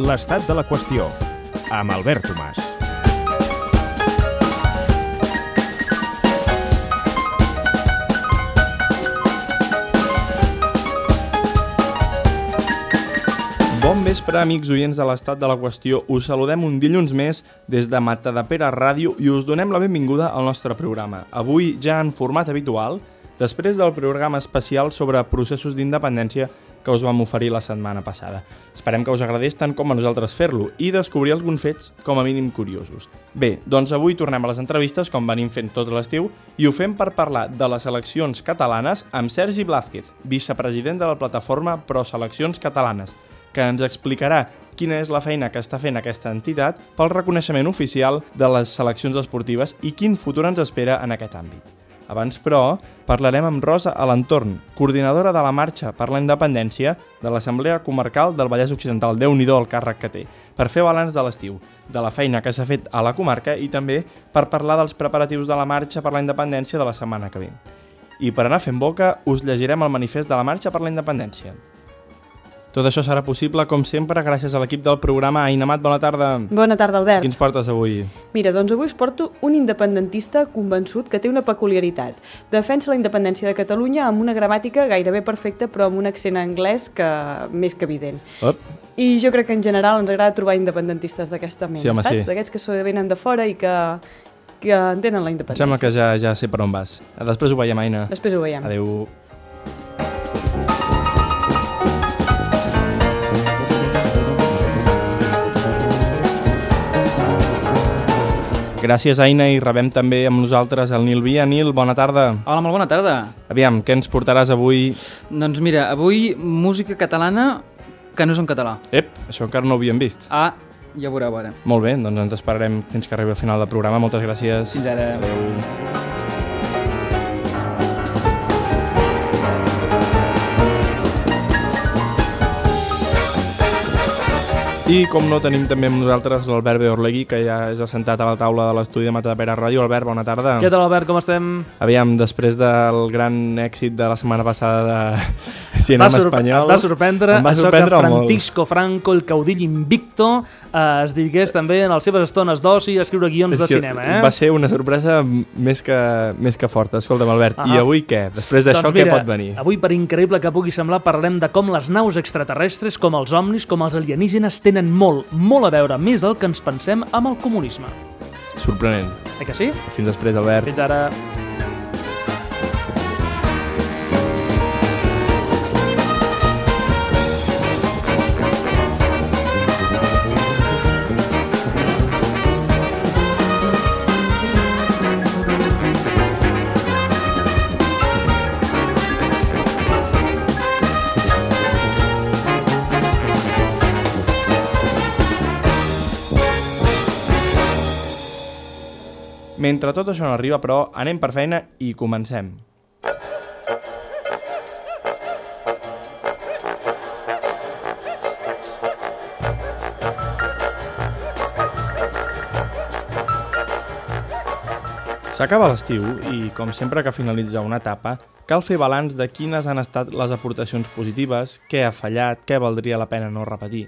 l'estat de la qüestió, amb Albert Tomàs. Bon vespre, amics oients de l'estat de la qüestió. Us saludem un dilluns més des de Matadepera Ràdio i us donem la benvinguda al nostre programa. Avui, ja en format habitual, després del programa especial sobre processos d'independència que us vam oferir la setmana passada. Esperem que us agradés tant com a nosaltres fer-lo i descobrir alguns fets com a mínim curiosos. Bé, doncs avui tornem a les entrevistes com venim fent tot l'estiu i ho fem per parlar de les eleccions catalanes amb Sergi Blázquez, vicepresident de la plataforma Pro Seleccions Catalanes, que ens explicarà quina és la feina que està fent aquesta entitat pel reconeixement oficial de les seleccions esportives i quin futur ens espera en aquest àmbit. Abans, però, parlarem amb Rosa Alentorn, coordinadora de la Marxa per la Independència de l'Assemblea Comarcal del Vallès Occidental. déu nhi el càrrec que té, per fer balanç de l'estiu, de la feina que s'ha fet a la comarca i també per parlar dels preparatius de la Marxa per la Independència de la setmana que ve. I per anar fent boca, us llegirem el manifest de la Marxa per la Independència. Tot això serà possible, com sempre, gràcies a l'equip del programa. Ainamat, bona tarda. Bona tarda, Albert. Quins portes avui? Mira, doncs avui us porto un independentista convençut que té una peculiaritat. Defensa la independència de Catalunya amb una gramàtica gairebé perfecta, però amb un accent anglès que més que evident. Op. I jo crec que en general ens agrada trobar independentistes d'aquesta mena, Sí, home, saps? sí. D'aquests que venen de fora i que, que entenen la independència. sembla que ja, ja sé per on vas. Després ho veiem, Aina. Després ho veiem. Adéu. Gràcies, Aina, i rebem també amb nosaltres el Nil Via. Nil, bona tarda. Hola, molt bona tarda. Aviam, què ens portaràs avui? Doncs mira, avui música catalana que no és en català. Ep, això encara no ho havíem vist. Ah, ja ho veureu ara. Molt bé, doncs ens esperarem fins que arribi al final del programa. Moltes gràcies. Fins ara. Adéu. I com no tenim també amb nosaltres l'Albert Beorlegui, que ja és assentat a la taula de l'estudi de Matadepera Ràdio. Albert, bona tarda. Què tal, Albert, com estem? Aviam, després del gran èxit de la setmana passada de cinema va espanyol... va sorprendre, em va això sorprendre que molt. Francisco Franco, el caudill invicto, eh, es digués també en les seves estones d'oci a escriure guions És de cinema. Eh? Va ser una sorpresa més que, més que forta. Escolta'm, Albert, i Ahà. avui què? Després d'això, doncs què pot venir? Avui, per increïble que pugui semblar, parlarem de com les naus extraterrestres, com els omnis, com els alienígenes, tenen molt, molt a veure més del que ens pensem amb el comunisme. Sorprenent. Eh que sí? Fins després, Albert. Fins ara. Mentre tot això no arriba, però, anem per feina i comencem. S'acaba l'estiu i, com sempre que finalitza una etapa, cal fer balanç de quines han estat les aportacions positives, què ha fallat, què valdria la pena no repetir.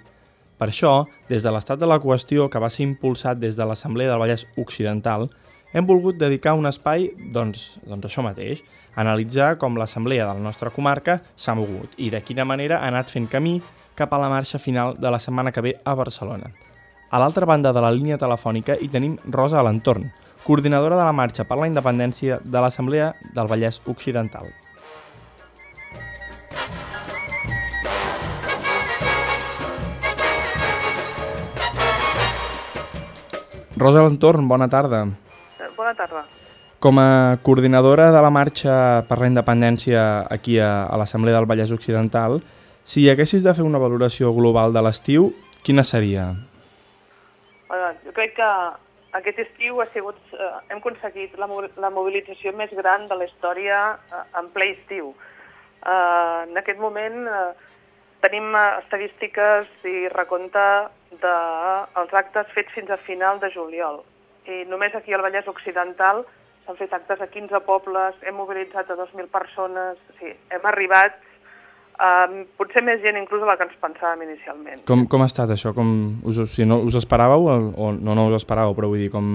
Per això, des de l'estat de la qüestió que va ser impulsat des de l'Assemblea del Vallès Occidental, hem volgut dedicar un espai, doncs, doncs això mateix, a analitzar com l'Assemblea de la nostra comarca s'ha mogut i de quina manera ha anat fent camí cap a la marxa final de la setmana que ve a Barcelona. A l'altra banda de la línia telefònica hi tenim Rosa Alentorn, coordinadora de la marxa per la independència de l'Assemblea del Vallès Occidental. Rosa Alentorn, bona tarda. Bona tarda. Com a coordinadora de la marxa per la independència aquí a, a l'Assemblea del Vallès Occidental, si haguessis de fer una valoració global de l'estiu, quina seria? Bueno, jo crec que aquest estiu ha sigut, eh, hem aconseguit la, la mobilització més gran de la història eh, en ple estiu. Eh, en aquest moment eh, tenim eh, estadístiques i recompte dels de, actes fets fins a final de juliol. I només aquí al Vallès Occidental s'han fet actes a 15 pobles, hem mobilitzat a 2.000 persones, sigui, hem arribat Uh, potser més gent inclús de la que ens pensàvem inicialment. Com, com ha estat això? Com, us, o sigui, no, us esperàveu o, o no, no us esperàveu, però vull dir, com,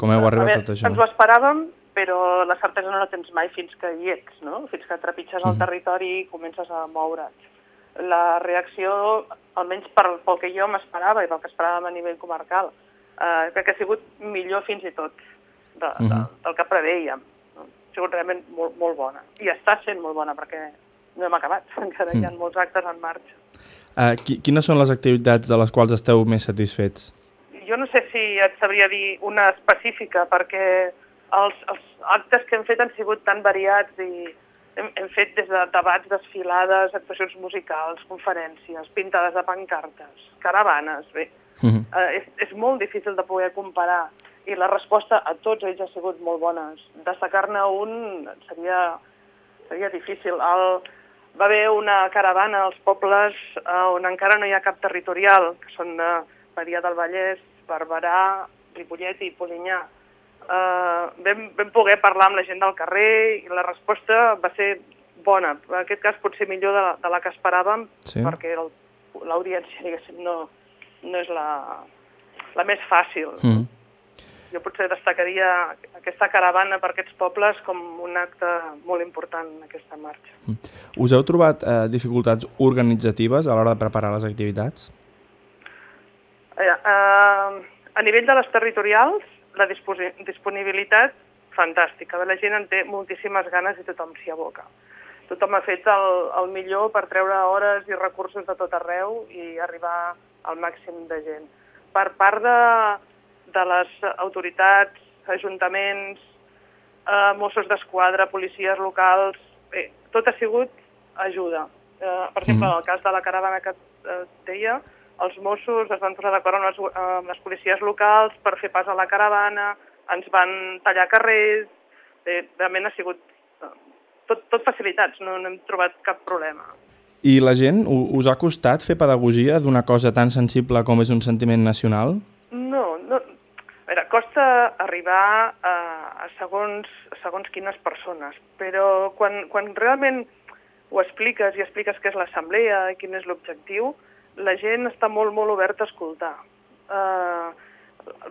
com heu arribat a, tot això? Ens ho esperàvem, però la certesa no la tens mai fins que hi ets, no? fins que trepitges el territori i comences a moure't. La reacció, almenys per, pel que jo m'esperava i pel que esperàvem a nivell comarcal, eh, crec que ha sigut millor fins i tot de, de, Mhm. del que preveiem. No? Ha sigut realment molt, molt bona. I està sent molt bona perquè no hem acabat, encara hi ha molts actes en marxa. Uh, qui, quines són les activitats de les quals esteu més satisfets? Jo no sé si et sabria dir una específica, perquè els, els actes que hem fet han sigut tan variats i hem, hem fet des de debats, desfilades, actuacions musicals, conferències, pintades de pancartes, caravanes, bé. Mhm. Eh, és, és molt difícil de poder comparar i la resposta a tots ells ha sigut molt bona. Destacar-ne un seria, seria difícil. El, va haver una caravana als pobles eh, on encara no hi ha cap territorial, que són de Maria del Vallès, Barberà, Ripollet i Polinyà. Eh, vam, vam poder parlar amb la gent del carrer i la resposta va ser bona. En aquest cas potser millor de, la- de la que esperàvem, Sí. perquè l'audiència, diguéssim, no, no és la, la més fàcil. Mm. Jo potser destacaria aquesta caravana per aquests pobles com un acte molt important en aquesta marxa. Us heu trobat eh, dificultats organitzatives a l'hora de preparar les activitats? Eh, eh, a nivell de les territorials, la disponibilitat, fantàstica. La gent en té moltíssimes ganes i tothom s'hi aboca. Tothom ha fet el, el millor per treure hores i recursos de tot arreu i arribar al màxim de gent. Per part de, de les autoritats, ajuntaments, eh, Mossos d'Esquadra, policies locals, bé, tot ha sigut ajuda. Eh, per exemple, en el cas de la caravana que eh, deia, els Mossos es van posar d'acord amb, les, amb les policies locals per fer pas a la caravana, ens van tallar carrers, bé, realment ha sigut eh, tot, tot facilitats, no, no hem trobat cap problema. I la gent, us ha costat fer pedagogia d'una cosa tan sensible com és un sentiment nacional? No, no. A veure, costa arribar a, a segons, a segons quines persones, però quan, quan realment ho expliques i expliques què és l'assemblea i quin és l'objectiu, la gent està molt, molt oberta a escoltar. Uh,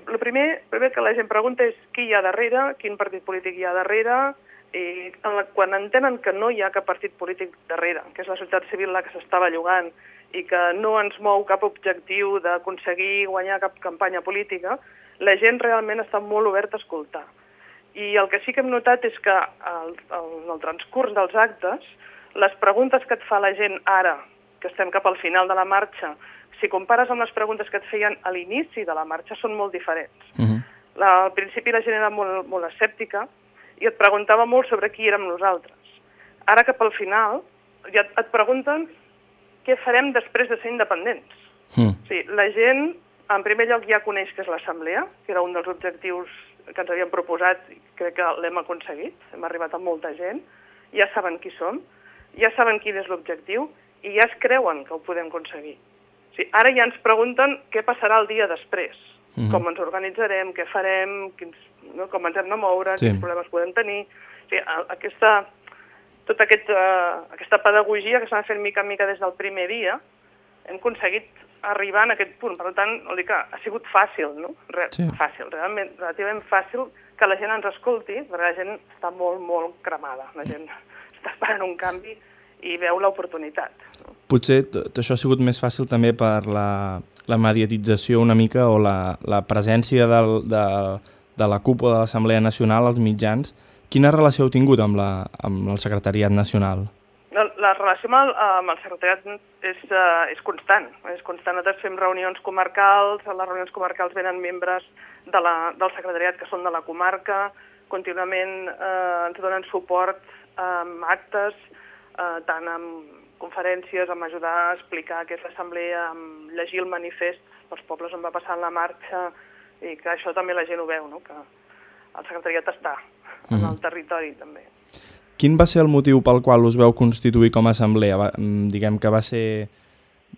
el primer, primer que la gent pregunta és qui hi ha darrere, quin partit polític hi ha darrere, i en la, quan entenen que no hi ha cap partit polític darrere, que és la societat civil la que s'està bellugant i que no ens mou cap objectiu d'aconseguir guanyar cap campanya política, la gent realment està molt oberta a escoltar. I el que sí que hem notat és que en el transcurs dels actes, les preguntes que et fa la gent ara, que estem cap al final de la marxa, si compares amb les preguntes que et feien a l'inici de la marxa, són molt diferents. Uh -huh. La, al principi la gent era molt, molt escèptica i et preguntava molt sobre qui érem nosaltres. Ara cap al final ja et, et pregunten què farem després de ser independents. Mm. Sigui, la gent, en primer lloc, ja coneix què és l'assemblea, que era un dels objectius que ens havíem proposat i crec que l'hem aconseguit, hem arribat a molta gent, ja saben qui som, ja saben quin és l'objectiu i ja es creuen que ho podem aconseguir. Sigui, ara ja ens pregunten què passarà el dia després, Mhm. com ens organitzarem, què farem, quins, no, com ens hem de moure, Sí. quins problemes podem tenir. O sigui, a- aquesta, tota aquest, uh, aquesta pedagogia que s'ha fent mica en mica des del primer dia, hem aconseguit arribar en aquest punt. Per tant, vol dir que ha sigut fàcil, no? Re Sí. Fàcil, realment, relativament fàcil que la gent ens escolti, perquè la gent està molt, molt cremada. La gent està esperant un canvi i veu l'oportunitat. No? Potser tot això ha sigut més fàcil també per la, la mediatització una mica o la, la presència del, de, de la cúpula de l'Assemblea Nacional als mitjans. Quina relació heu tingut amb, la, amb el Secretariat Nacional? La, la relació amb el, amb el secretariat és, uh, és constant. És constant. Nosaltres fem reunions comarcals, a les reunions comarcals venen membres de la, del secretariat que són de la comarca, contínuament eh, ens donen suport amb actes, eh, tant amb conferències, amb ajudar a explicar què és l'assemblea, amb llegir el manifest dels pobles on va passar la marxa, i que això també la gent ho veu, no? que el secretariat està en el territori també. Quin va ser el motiu pel qual us veu constituir com a assemblea? Va, mm, diguem que va ser,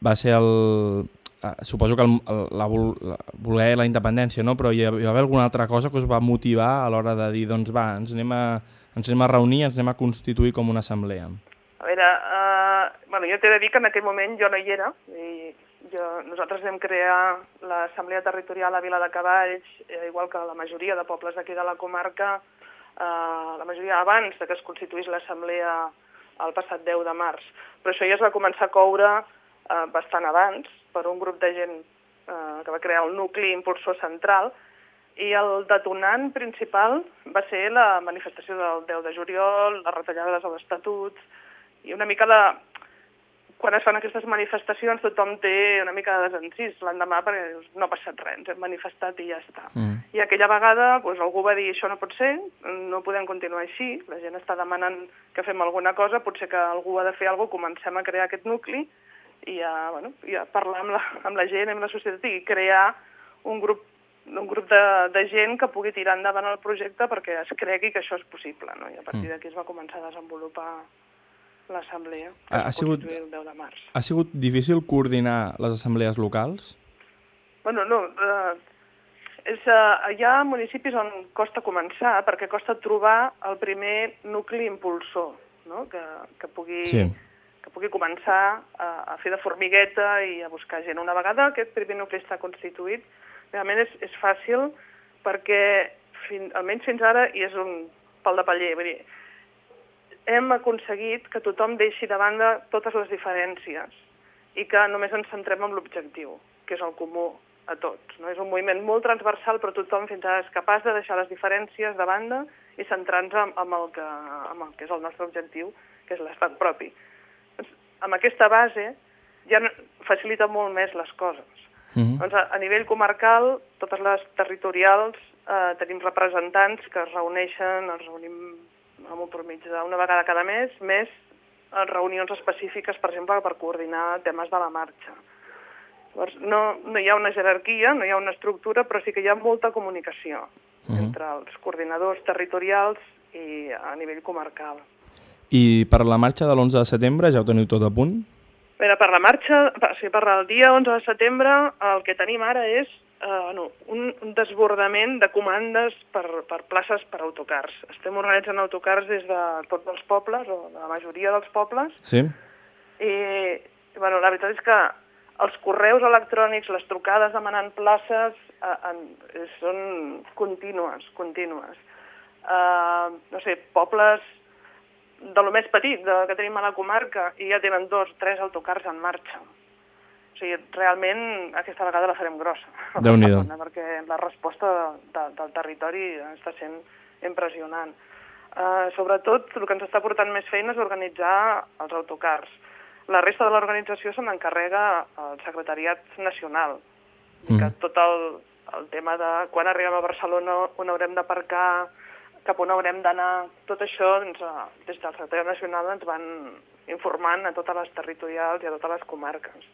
va ser el... eh, Suposo que el, el, la, la, voler la independència, no? però hi va haver alguna altra cosa que us va motivar a l'hora de dir, doncs va, ens anem, a, ens anem a reunir, ens anem a constituir com una assemblea. A veure, eh, bueno, jo t'he de dir que en aquell moment jo no hi era, i jo, nosaltres vam crear l'Assemblea Territorial a Vila de Cavalls, eh, igual que la majoria de pobles d'aquí de la comarca, eh, la majoria abans de que es constituís l'Assemblea el passat 10 de març. Però això ja es va començar a coure eh, bastant abans per un grup de gent eh, que va crear el nucli impulsor central, i el detonant principal va ser la manifestació del 10 de juliol, les retallades a l'Estatut, i una mica la... Quan es fan aquestes manifestacions tothom té una mica de desencís l'endemà perquè no ha passat res, ens hem manifestat i ja està. Mm. I aquella vegada doncs, algú va dir això no pot ser, no podem continuar així, la gent està demanant que fem alguna cosa, potser que algú ha de fer alguna cosa, comencem a crear aquest nucli i a, bueno, i a parlar amb la, amb la gent, amb la societat i crear un grup un grup de, de gent que pugui tirar endavant el projecte perquè es cregui que això és possible. No? I a partir d'aquí es va començar a desenvolupar l'assemblea, Ha- ha sigut- el 10 de març. Ha sigut difícil coordinar les assemblees locals? Bueno, no, eh, és, eh, hi ha municipis on costa començar perquè costa trobar el primer nucli impulsor, no? que, que, pugui, Sí. que pugui començar a, a fer de formigueta i a buscar gent. Una vegada aquest primer nucli està constituït, realment és, és fàcil perquè fin, almenys fins ara i és un pal de paller. Vull dir, hem aconseguit que tothom deixi de banda totes les diferències i que només ens centrem en l'objectiu, que és el comú a tots. No? És un moviment molt transversal, però tothom fins ara és capaç de deixar les diferències de banda i centrar-nos en, en, el que, en el que és el nostre objectiu, que és l'estat propi. Doncs, amb aquesta base ja facilita molt més les coses. Mhm. Doncs a, a nivell comarcal, totes les territorials, eh, tenim representants que es reuneixen, ens reunim amb un mig d'una vegada cada mes, més reunions específiques, per exemple, per coordinar temes de la marxa. Llavors, no, no hi ha una jerarquia, no hi ha una estructura, però sí que hi ha molta comunicació Mhm. entre els coordinadors territorials i a nivell comarcal. I per la marxa de l'11 de setembre ja ho teniu tot a punt? Mira, per la marxa, per, o sigui, per el dia 11 de setembre, el que tenim ara és eh, no, un, un desbordament de comandes per, per places per autocars. Estem organitzant autocars des de tots els pobles, o de la majoria dels pobles, Sí? i bueno, la veritat és que els correus electrònics, les trucades demanant places, eh, en, són contínues, contínues. Eh, no sé, pobles de lo més petit de, que tenim a la comarca i ja tenen dos, tres autocars en marxa. O sigui, realment aquesta vegada la farem grossa. Déu-n'hi-do. Perquè la resposta de, del territori està sent impressionant. Uh, sobretot, el que ens està portant més feina és organitzar els autocars. La resta de l'organització se n'encarrega el secretariat nacional, Mm. que tot el, el tema de quan arribem a Barcelona, on haurem d'aparcar, cap on haurem d'anar, tot això doncs, eh, des del secretariat nacional ens van informant a totes les territorials i a totes les comarques.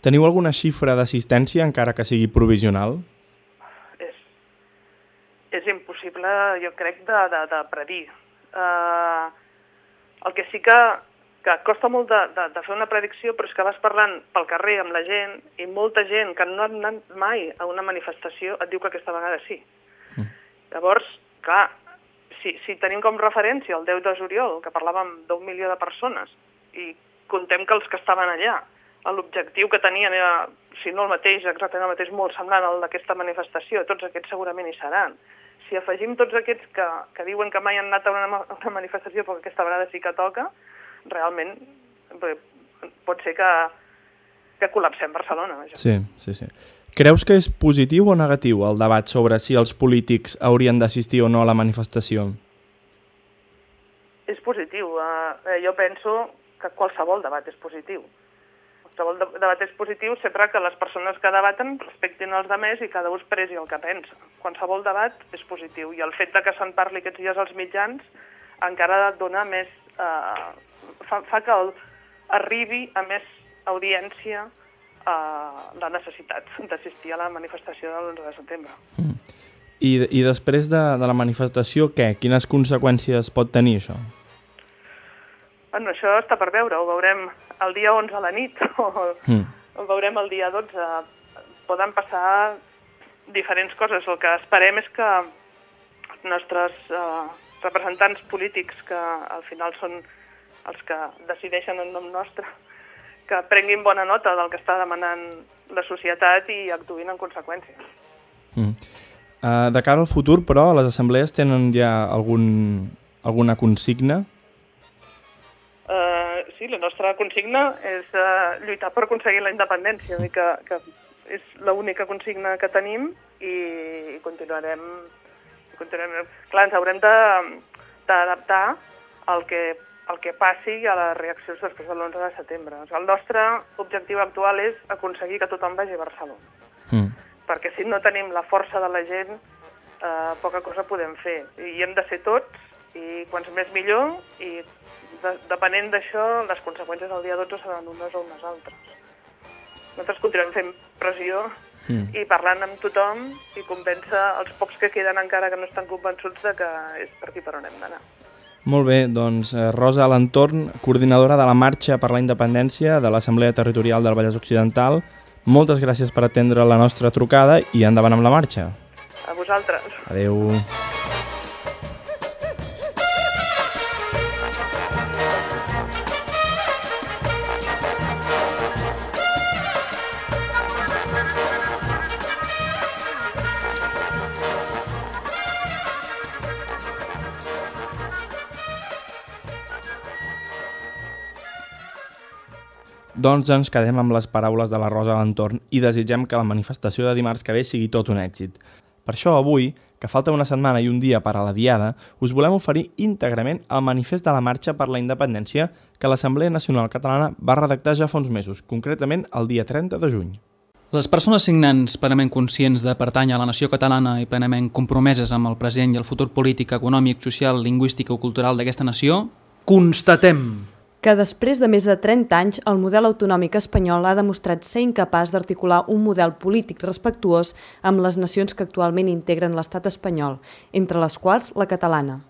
Teniu alguna xifra d'assistència, encara que sigui provisional? és, és impossible, jo crec, de, de, de predir. Uh, el que sí que, que costa molt de, de, de fer una predicció, però és que vas parlant pel carrer amb la gent i molta gent que no ha anat mai a una manifestació et diu que aquesta vegada sí. Mm. Llavors, clar, si, si tenim com referència el 10 de juliol, que parlàvem d'un milió de persones, i contem que els que estaven allà, l'objectiu que tenien era, si no el mateix, exactament el mateix, molt semblant al d'aquesta manifestació, tots aquests segurament hi seran. Si afegim tots aquests que, que diuen que mai han anat a una, a una manifestació però que aquesta vegada sí que toca, realment bé, pot ser que, que col·lapsem Barcelona. Vaja. Sí, sí, sí. Creus que és positiu o negatiu el debat sobre si els polítics haurien d'assistir o no a la manifestació? És positiu. Eh, jo penso que qualsevol debat és positiu. Qualsevol de debat és positiu sempre que les persones que debaten respectin els demés i cada un expressi el que pensa. Qualsevol debat és positiu i el fet de que se'n parli aquests dies als mitjans encara dona més... Eh, fa, fa que el, arribi a més audiència eh, la necessitat d'assistir a la manifestació del 11 de setembre. I, i després de, de la manifestació, què? Quines conseqüències pot tenir això? Bueno, això està per veure, ho veurem el dia 11 a la nit o, Mm. veurem el dia 12. Poden passar diferents coses. El que esperem és que els nostres eh, representants polítics, que al final són els que decideixen en nom nostre, que prenguin bona nota del que està demanant la societat i actuïn en conseqüència. Mm. Uh, de cara al futur, però, les assemblees tenen ja algun, alguna consigna? Sí, la nostra consigna és uh, lluitar per aconseguir la independència, mm. que, que és l'única consigna que tenim i, i continuarem, continuarem... Clar, ens haurem d'adaptar al que, al que passi a les reaccions després de l'11 de setembre. O sigui, el nostre objectiu actual és aconseguir que tothom vagi a Barcelona. Mm. Perquè si no tenim la força de la gent, eh, poca cosa podem fer. I hem de ser tots, i quants més millor, i de, depenent d'això, les conseqüències del dia 12 seran unes o unes altres. Nosaltres continuem fent pressió mm. i parlant amb tothom i convèncer els pocs que queden encara que no estan convençuts de que és per aquí per on hem d'anar. Molt bé, doncs eh, Rosa Alentorn, coordinadora de la Marxa per la Independència de l'Assemblea Territorial del Vallès Occidental, moltes gràcies per atendre la nostra trucada i endavant amb la marxa. A vosaltres. Adeu. Doncs ens quedem amb les paraules de la Rosa a l'entorn i desitgem que la manifestació de dimarts que ve sigui tot un èxit. Per això avui, que falta una setmana i un dia per a la Diada, us volem oferir íntegrament el manifest de la Marxa per la Independència que l'Assemblea Nacional Catalana va redactar ja fa uns mesos, concretament el dia 30 de juny. Les persones signants plenament conscients de pertany a la nació catalana i plenament compromeses amb el present i el futur polític, econòmic, social, lingüístic o cultural d'aquesta nació... Constatem que després de més de 30 anys el model autonòmic espanyol ha demostrat ser incapaç d'articular un model polític respectuós amb les nacions que actualment integren l'estat espanyol, entre les quals la catalana.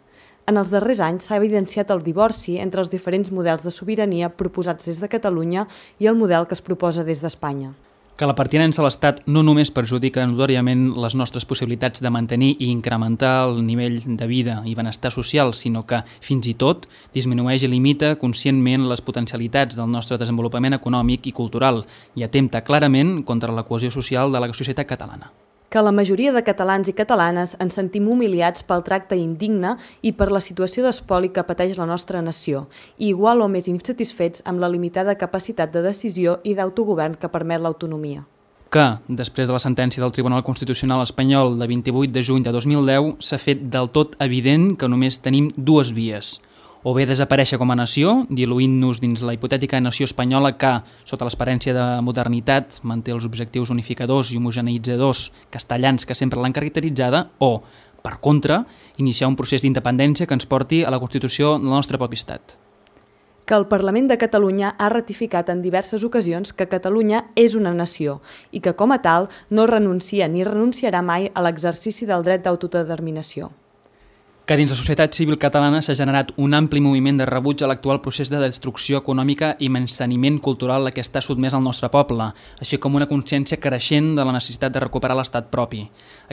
En els darrers anys s'ha evidenciat el divorci entre els diferents models de sobirania proposats des de Catalunya i el model que es proposa des d'Espanya que la pertinença a l'Estat no només perjudica notòriament les nostres possibilitats de mantenir i incrementar el nivell de vida i benestar social, sinó que, fins i tot, disminueix i limita conscientment les potencialitats del nostre desenvolupament econòmic i cultural i atempta clarament contra la cohesió social de la societat catalana que la majoria de catalans i catalanes ens sentim humiliats pel tracte indigne i per la situació d'espoli que pateix la nostra nació, i igual o més insatisfets amb la limitada capacitat de decisió i d'autogovern que permet l'autonomia. Que, després de la sentència del Tribunal Constitucional espanyol de 28 de juny de 2010, s'ha fet del tot evident que només tenim dues vies – o bé desaparèixer com a nació, diluint-nos dins la hipotètica nació espanyola que, sota l'esperència de modernitat, manté els objectius unificadors i homogeneitzadors castellans que sempre l'han caracteritzada, o, per contra, iniciar un procés d'independència que ens porti a la Constitució del nostre propi estat. Que el Parlament de Catalunya ha ratificat en diverses ocasions que Catalunya és una nació i que, com a tal, no renuncia ni renunciarà mai a l'exercici del dret d'autodeterminació que dins la societat civil catalana s'ha generat un ampli moviment de rebuig a l'actual procés de destrucció econòmica i menysteniment cultural a què està sotmès el nostre poble, així com una consciència creixent de la necessitat de recuperar l'estat propi.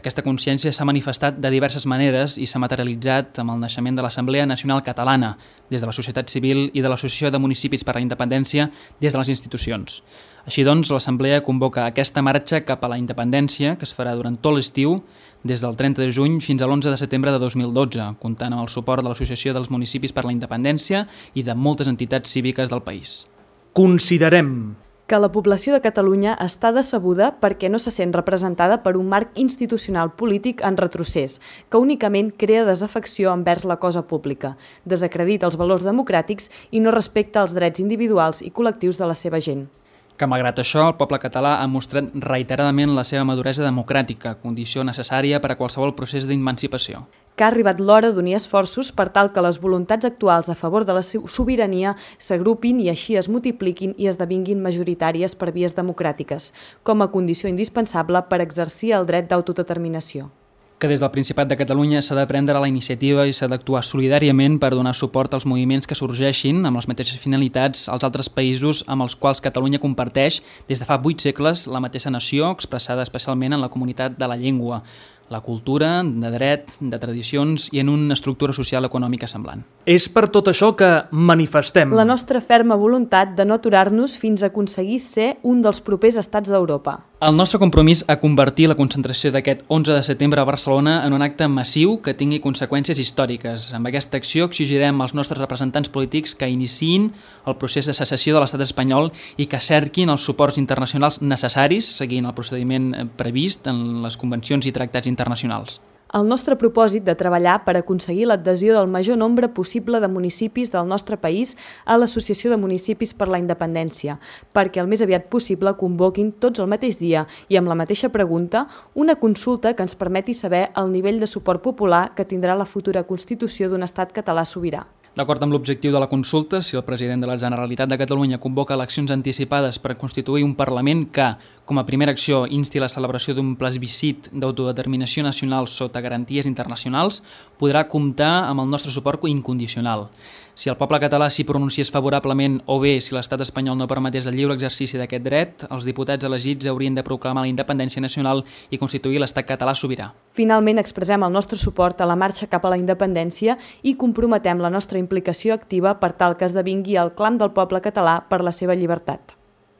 Aquesta consciència s'ha manifestat de diverses maneres i s'ha materialitzat amb el naixement de l'Assemblea Nacional Catalana, des de la societat civil i de l'Associació de Municipis per la Independència des de les institucions. Així doncs, l'Assemblea convoca aquesta marxa cap a la independència, que es farà durant tot l'estiu, des del 30 de juny fins a l'11 de setembre de 2012, comptant amb el suport de l'Associació dels Municipis per la Independència i de moltes entitats cíviques del país. Considerem que la població de Catalunya està decebuda perquè no se sent representada per un marc institucional polític en retrocés, que únicament crea desafecció envers la cosa pública, desacredita els valors democràtics i no respecta els drets individuals i col·lectius de la seva gent que malgrat això el poble català ha mostrat reiteradament la seva maduresa democràtica, condició necessària per a qualsevol procés d'emancipació. Que ha arribat l'hora d'unir esforços per tal que les voluntats actuals a favor de la sobirania s'agrupin i així es multipliquin i esdevinguin majoritàries per vies democràtiques, com a condició indispensable per exercir el dret d'autodeterminació que des del Principat de Catalunya s'ha de prendre la iniciativa i s'ha d'actuar solidàriament per donar suport als moviments que sorgeixin amb les mateixes finalitats als altres països amb els quals Catalunya comparteix des de fa vuit segles la mateixa nació expressada especialment en la comunitat de la llengua, la cultura, de dret, de tradicions i en una estructura social econòmica semblant. És per tot això que manifestem. La nostra ferma voluntat de no aturar-nos fins a aconseguir ser un dels propers estats d'Europa. El nostre compromís a convertir la concentració d'aquest 11 de setembre a Barcelona en un acte massiu que tingui conseqüències històriques. Amb aquesta acció exigirem als nostres representants polítics que iniciïn el procés de secessió de l'estat espanyol i que cerquin els suports internacionals necessaris seguint el procediment previst en les convencions i tractats internacionals. El nostre propòsit de treballar per aconseguir l'adhesió del major nombre possible de municipis del nostre país a l'Associació de Municipis per la Independència, perquè el més aviat possible convoquin tots el mateix dia i amb la mateixa pregunta una consulta que ens permeti saber el nivell de suport popular que tindrà la futura Constitució d'un estat català sobirà. D'acord amb l'objectiu de la consulta, si el president de la Generalitat de Catalunya convoca eleccions anticipades per constituir un Parlament que, com a primera acció, insti la celebració d'un plebiscit d'autodeterminació nacional sota garanties internacionals, podrà comptar amb el nostre suport incondicional. Si el poble català s'hi pronunciés favorablement o bé si l'estat espanyol no permetés el lliure exercici d'aquest dret, els diputats elegits haurien de proclamar la independència nacional i constituir l'estat català sobirà. Finalment expressem el nostre suport a la marxa cap a la independència i comprometem la nostra implicació activa per tal que esdevingui el clam del poble català per la seva llibertat.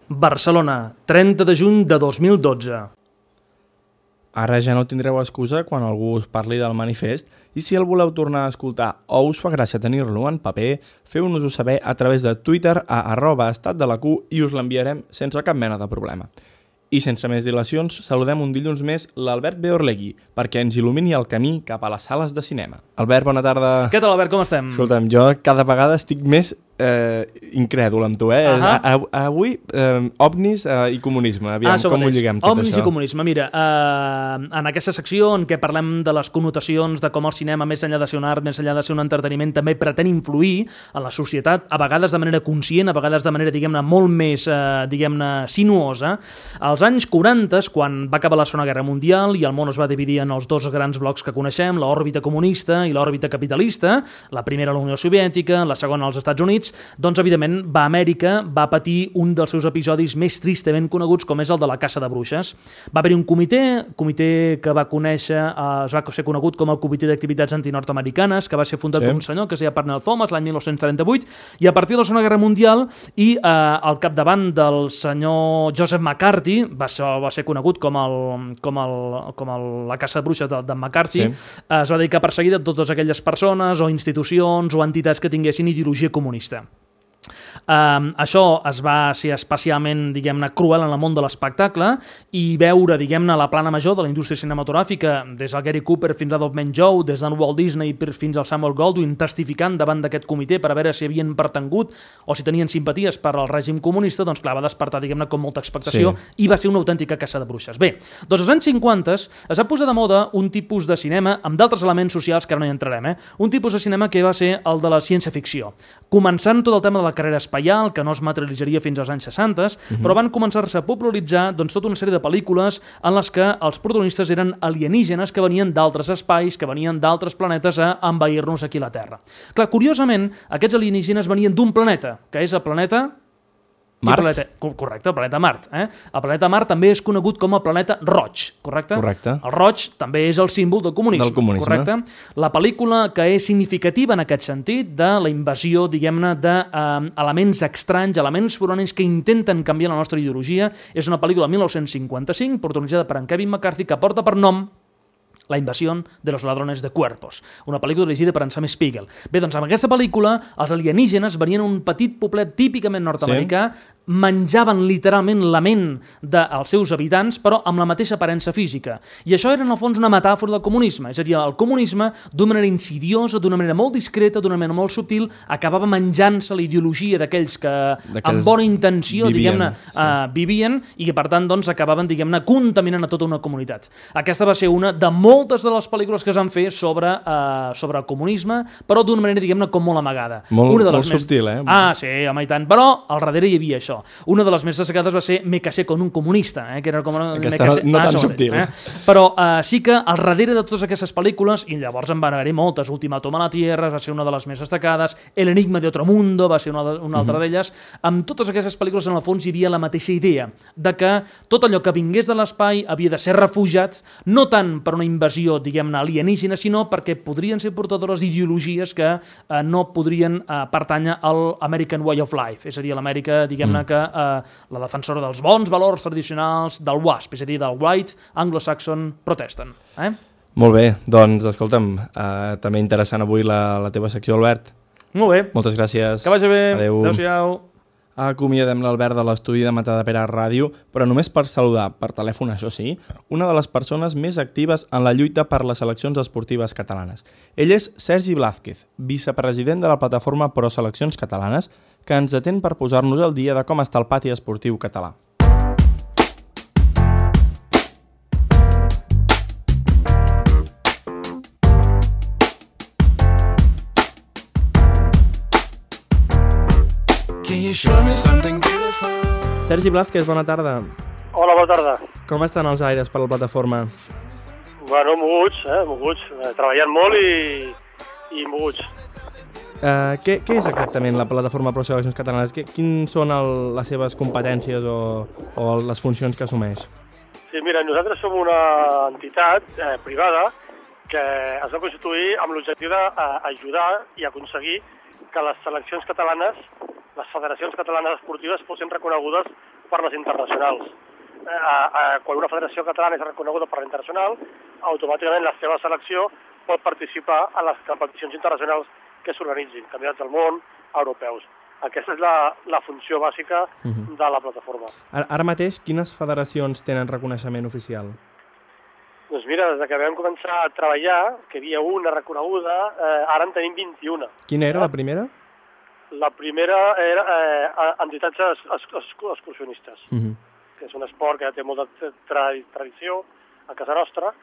Barcelona, 30 de juny de 2012. Ara ja no tindreu excusa quan algú us parli del manifest i si el voleu tornar a escoltar o us fa gràcia tenir-lo en paper, feu-nos-ho saber a través de Twitter a arroba estat de la Q i us l'enviarem sense cap mena de problema. I sense més dilacions, saludem un dilluns més l'Albert Beorlegui perquè ens il·lumini el camí cap a les sales de cinema. Albert, bona tarda. Què tal, Albert, com estem? Escolta'm, jo cada vegada estic més eh, incrèdul amb tu, eh? Uh -huh. a, a, avui, eh, ovnis eh, i comunisme. Aviam, ah, com ho lliguem tot ovnis això? i comunisme. Mira, eh, en aquesta secció en què parlem de les connotacions de com el cinema, més enllà de ser un art, més enllà de ser un entreteniment, també pretén influir en la societat, a vegades de manera conscient, a vegades de manera, diguem-ne, molt més, eh, diguem-ne, sinuosa. Als anys 40, quan va acabar la Segona Guerra Mundial i el món es va dividir en els dos grans blocs que coneixem, l'òrbita comunista i l'òrbita capitalista, la primera la Unió Soviètica, la segona als Estats Units, doncs, evidentment, va a Amèrica, va patir un dels seus episodis més tristament coneguts, com és el de la caça de bruixes. Va haver-hi un comitè, comitè que va conèixer, eh, es va ser conegut com el Comitè d'Activitats Antinord-Americanes, que va ser fundat Sí. per un senyor que es deia Parnell Thomas l'any 1938, i a partir de la Segona Guerra Mundial i eh, al capdavant del senyor Joseph McCarthy, va ser, va ser conegut com, el, com, el, com el, la caça de bruixes de, de McCarthy, Sí. eh, es va dedicar a perseguir totes aquelles persones o institucions o entitats que tinguessin ideologia comunista. конце. Um, això es va ser especialment, diguem-ne, cruel en el món de l'espectacle i veure, diguem-ne, la plana major de la indústria cinematogràfica, des del Gary Cooper fins a Dogman Joe, des del Walt Disney fins al Samuel Goldwyn, testificant davant d'aquest comitè per a veure si havien pertangut o si tenien simpaties per al règim comunista, doncs clar, va despertar, diguem-ne, com molta expectació Sí. i va ser una autèntica caça de bruixes. Bé, doncs als anys 50 es va posar de moda un tipus de cinema amb d'altres elements socials que ara no hi entrarem, eh? un tipus de cinema que va ser el de la ciència-ficció. Començant tot el tema de la carrera espaial, que no es materialitzaria fins als anys 60, però van començar-se a popularitzar doncs, tota una sèrie de pel·lícules en les que els protagonistes eren alienígenes que venien d'altres espais, que venien d'altres planetes a envair-nos aquí a la Terra. Clar, curiosament, aquests alienígenes venien d'un planeta, que és el planeta Mart? Planeta, co- correcte, el planeta Mart. Eh? El planeta Mart també és conegut com el planeta roig, correcte? Correcte. El roig també és el símbol del comunisme, Del comunisme. correcte? La pel·lícula que és significativa en aquest sentit de la invasió, diguem-ne, d'elements estranys, elements foranis que intenten canviar la nostra ideologia, és una pel·lícula de 1955, protagonitzada per en Kevin McCarthy, que porta per nom la invasió de los ladrones de cuerpos, una pel·lícula dirigida per en Sam Spiegel. Bé, doncs amb aquesta pel·lícula els alienígenes venien un petit poblet típicament nord-americà, menjaven literalment la ment dels seus habitants, però amb la mateixa aparença física. I això era, en el fons, una metàfora del comunisme. És a dir, el comunisme, d'una manera insidiosa, d'una manera molt discreta, d'una manera molt subtil, acabava menjant-se la ideologia d'aquells que, amb bona intenció, diguem-ne, sí. eh, vivien i que, per tant, doncs, acabaven, diguem-ne, contaminant a tota una comunitat. Aquesta va ser una de moltes de les pel·lícules que es van fer sobre, eh, sobre el comunisme, però d'una manera, diguem-ne, com molt amagada. Molt- una de molt les més... subtil, eh? Ah, sí, home, i tant. Però al darrere hi havia això. Això. Una de les més destacades va ser Me casé con un comunista, eh? que era com... Una, Aquesta casé... no tan sobre- subtil. Eh? Però eh, sí que al darrere de totes aquestes pel·lícules, i llavors en van haver-hi moltes, Ultimatum a la Tierra va ser una de les més destacades, El enigma de otro mundo va ser una, de, una altra d'elles, amb totes aquestes pel·lícules en el fons hi havia la mateixa idea, de que tot allò que vingués de l'espai havia de ser refugiat, no tant per una invasió, diguem-ne, alienígena, sinó perquè podrien ser portadores d'ideologies que eh, no podrien eh, pertànyer al American Way of Life, és a dir, l'Amèrica, diguem-ne, que eh, la defensora dels bons valors tradicionals del WASP, és a dir, del White Anglo-Saxon Protestant. Eh? Molt bé, doncs escolta'm, eh, també interessant avui la, la teva secció, Albert. Molt bé. Moltes gràcies. Que vagi bé. Adéu. Adéu-siau. Acomiadem l'Albert de l'estudi de Matadepera Ràdio, però només per saludar, per telèfon, això sí, una de les persones més actives en la lluita per les seleccions esportives catalanes. Ell és Sergi Blázquez, vicepresident de la plataforma Pro Seleccions Catalanes, que ens atén per posar-nos al dia de com està el pati esportiu català. Sergi Blázquez, bona tarda. Hola, bona tarda. Com estan els aires per la plataforma? Bueno, moguts, eh, moguts. Eh, treballant molt i, i moguts. Uh, què, què és exactament la plataforma Pro Seleccions Catalanes? Què, quins són el, les seves competències o, o les funcions que assumeix? Sí, mira, nosaltres som una entitat eh, privada que es va constituir amb l'objectiu d'ajudar i aconseguir que les seleccions catalanes, les federacions catalanes esportives fossin reconegudes per les internacionals. Eh, eh, quan una federació catalana és reconeguda per l'internacional, automàticament la seva selecció pot participar a les competicions internacionals que s'organitzin, campionats del món, europeus. Aquesta és la, la funció bàsica de la plataforma. Ara, ara mateix, quines federacions tenen reconeixement oficial? Doncs mira, des que vam començar a treballar, que hi havia una reconeguda, eh, ara en tenim 21. Quina era la primera? La primera era eh, entitats es, es, es, excursionistes, Uh -huh. que és un esport que té molta tra tradició a casa nostra,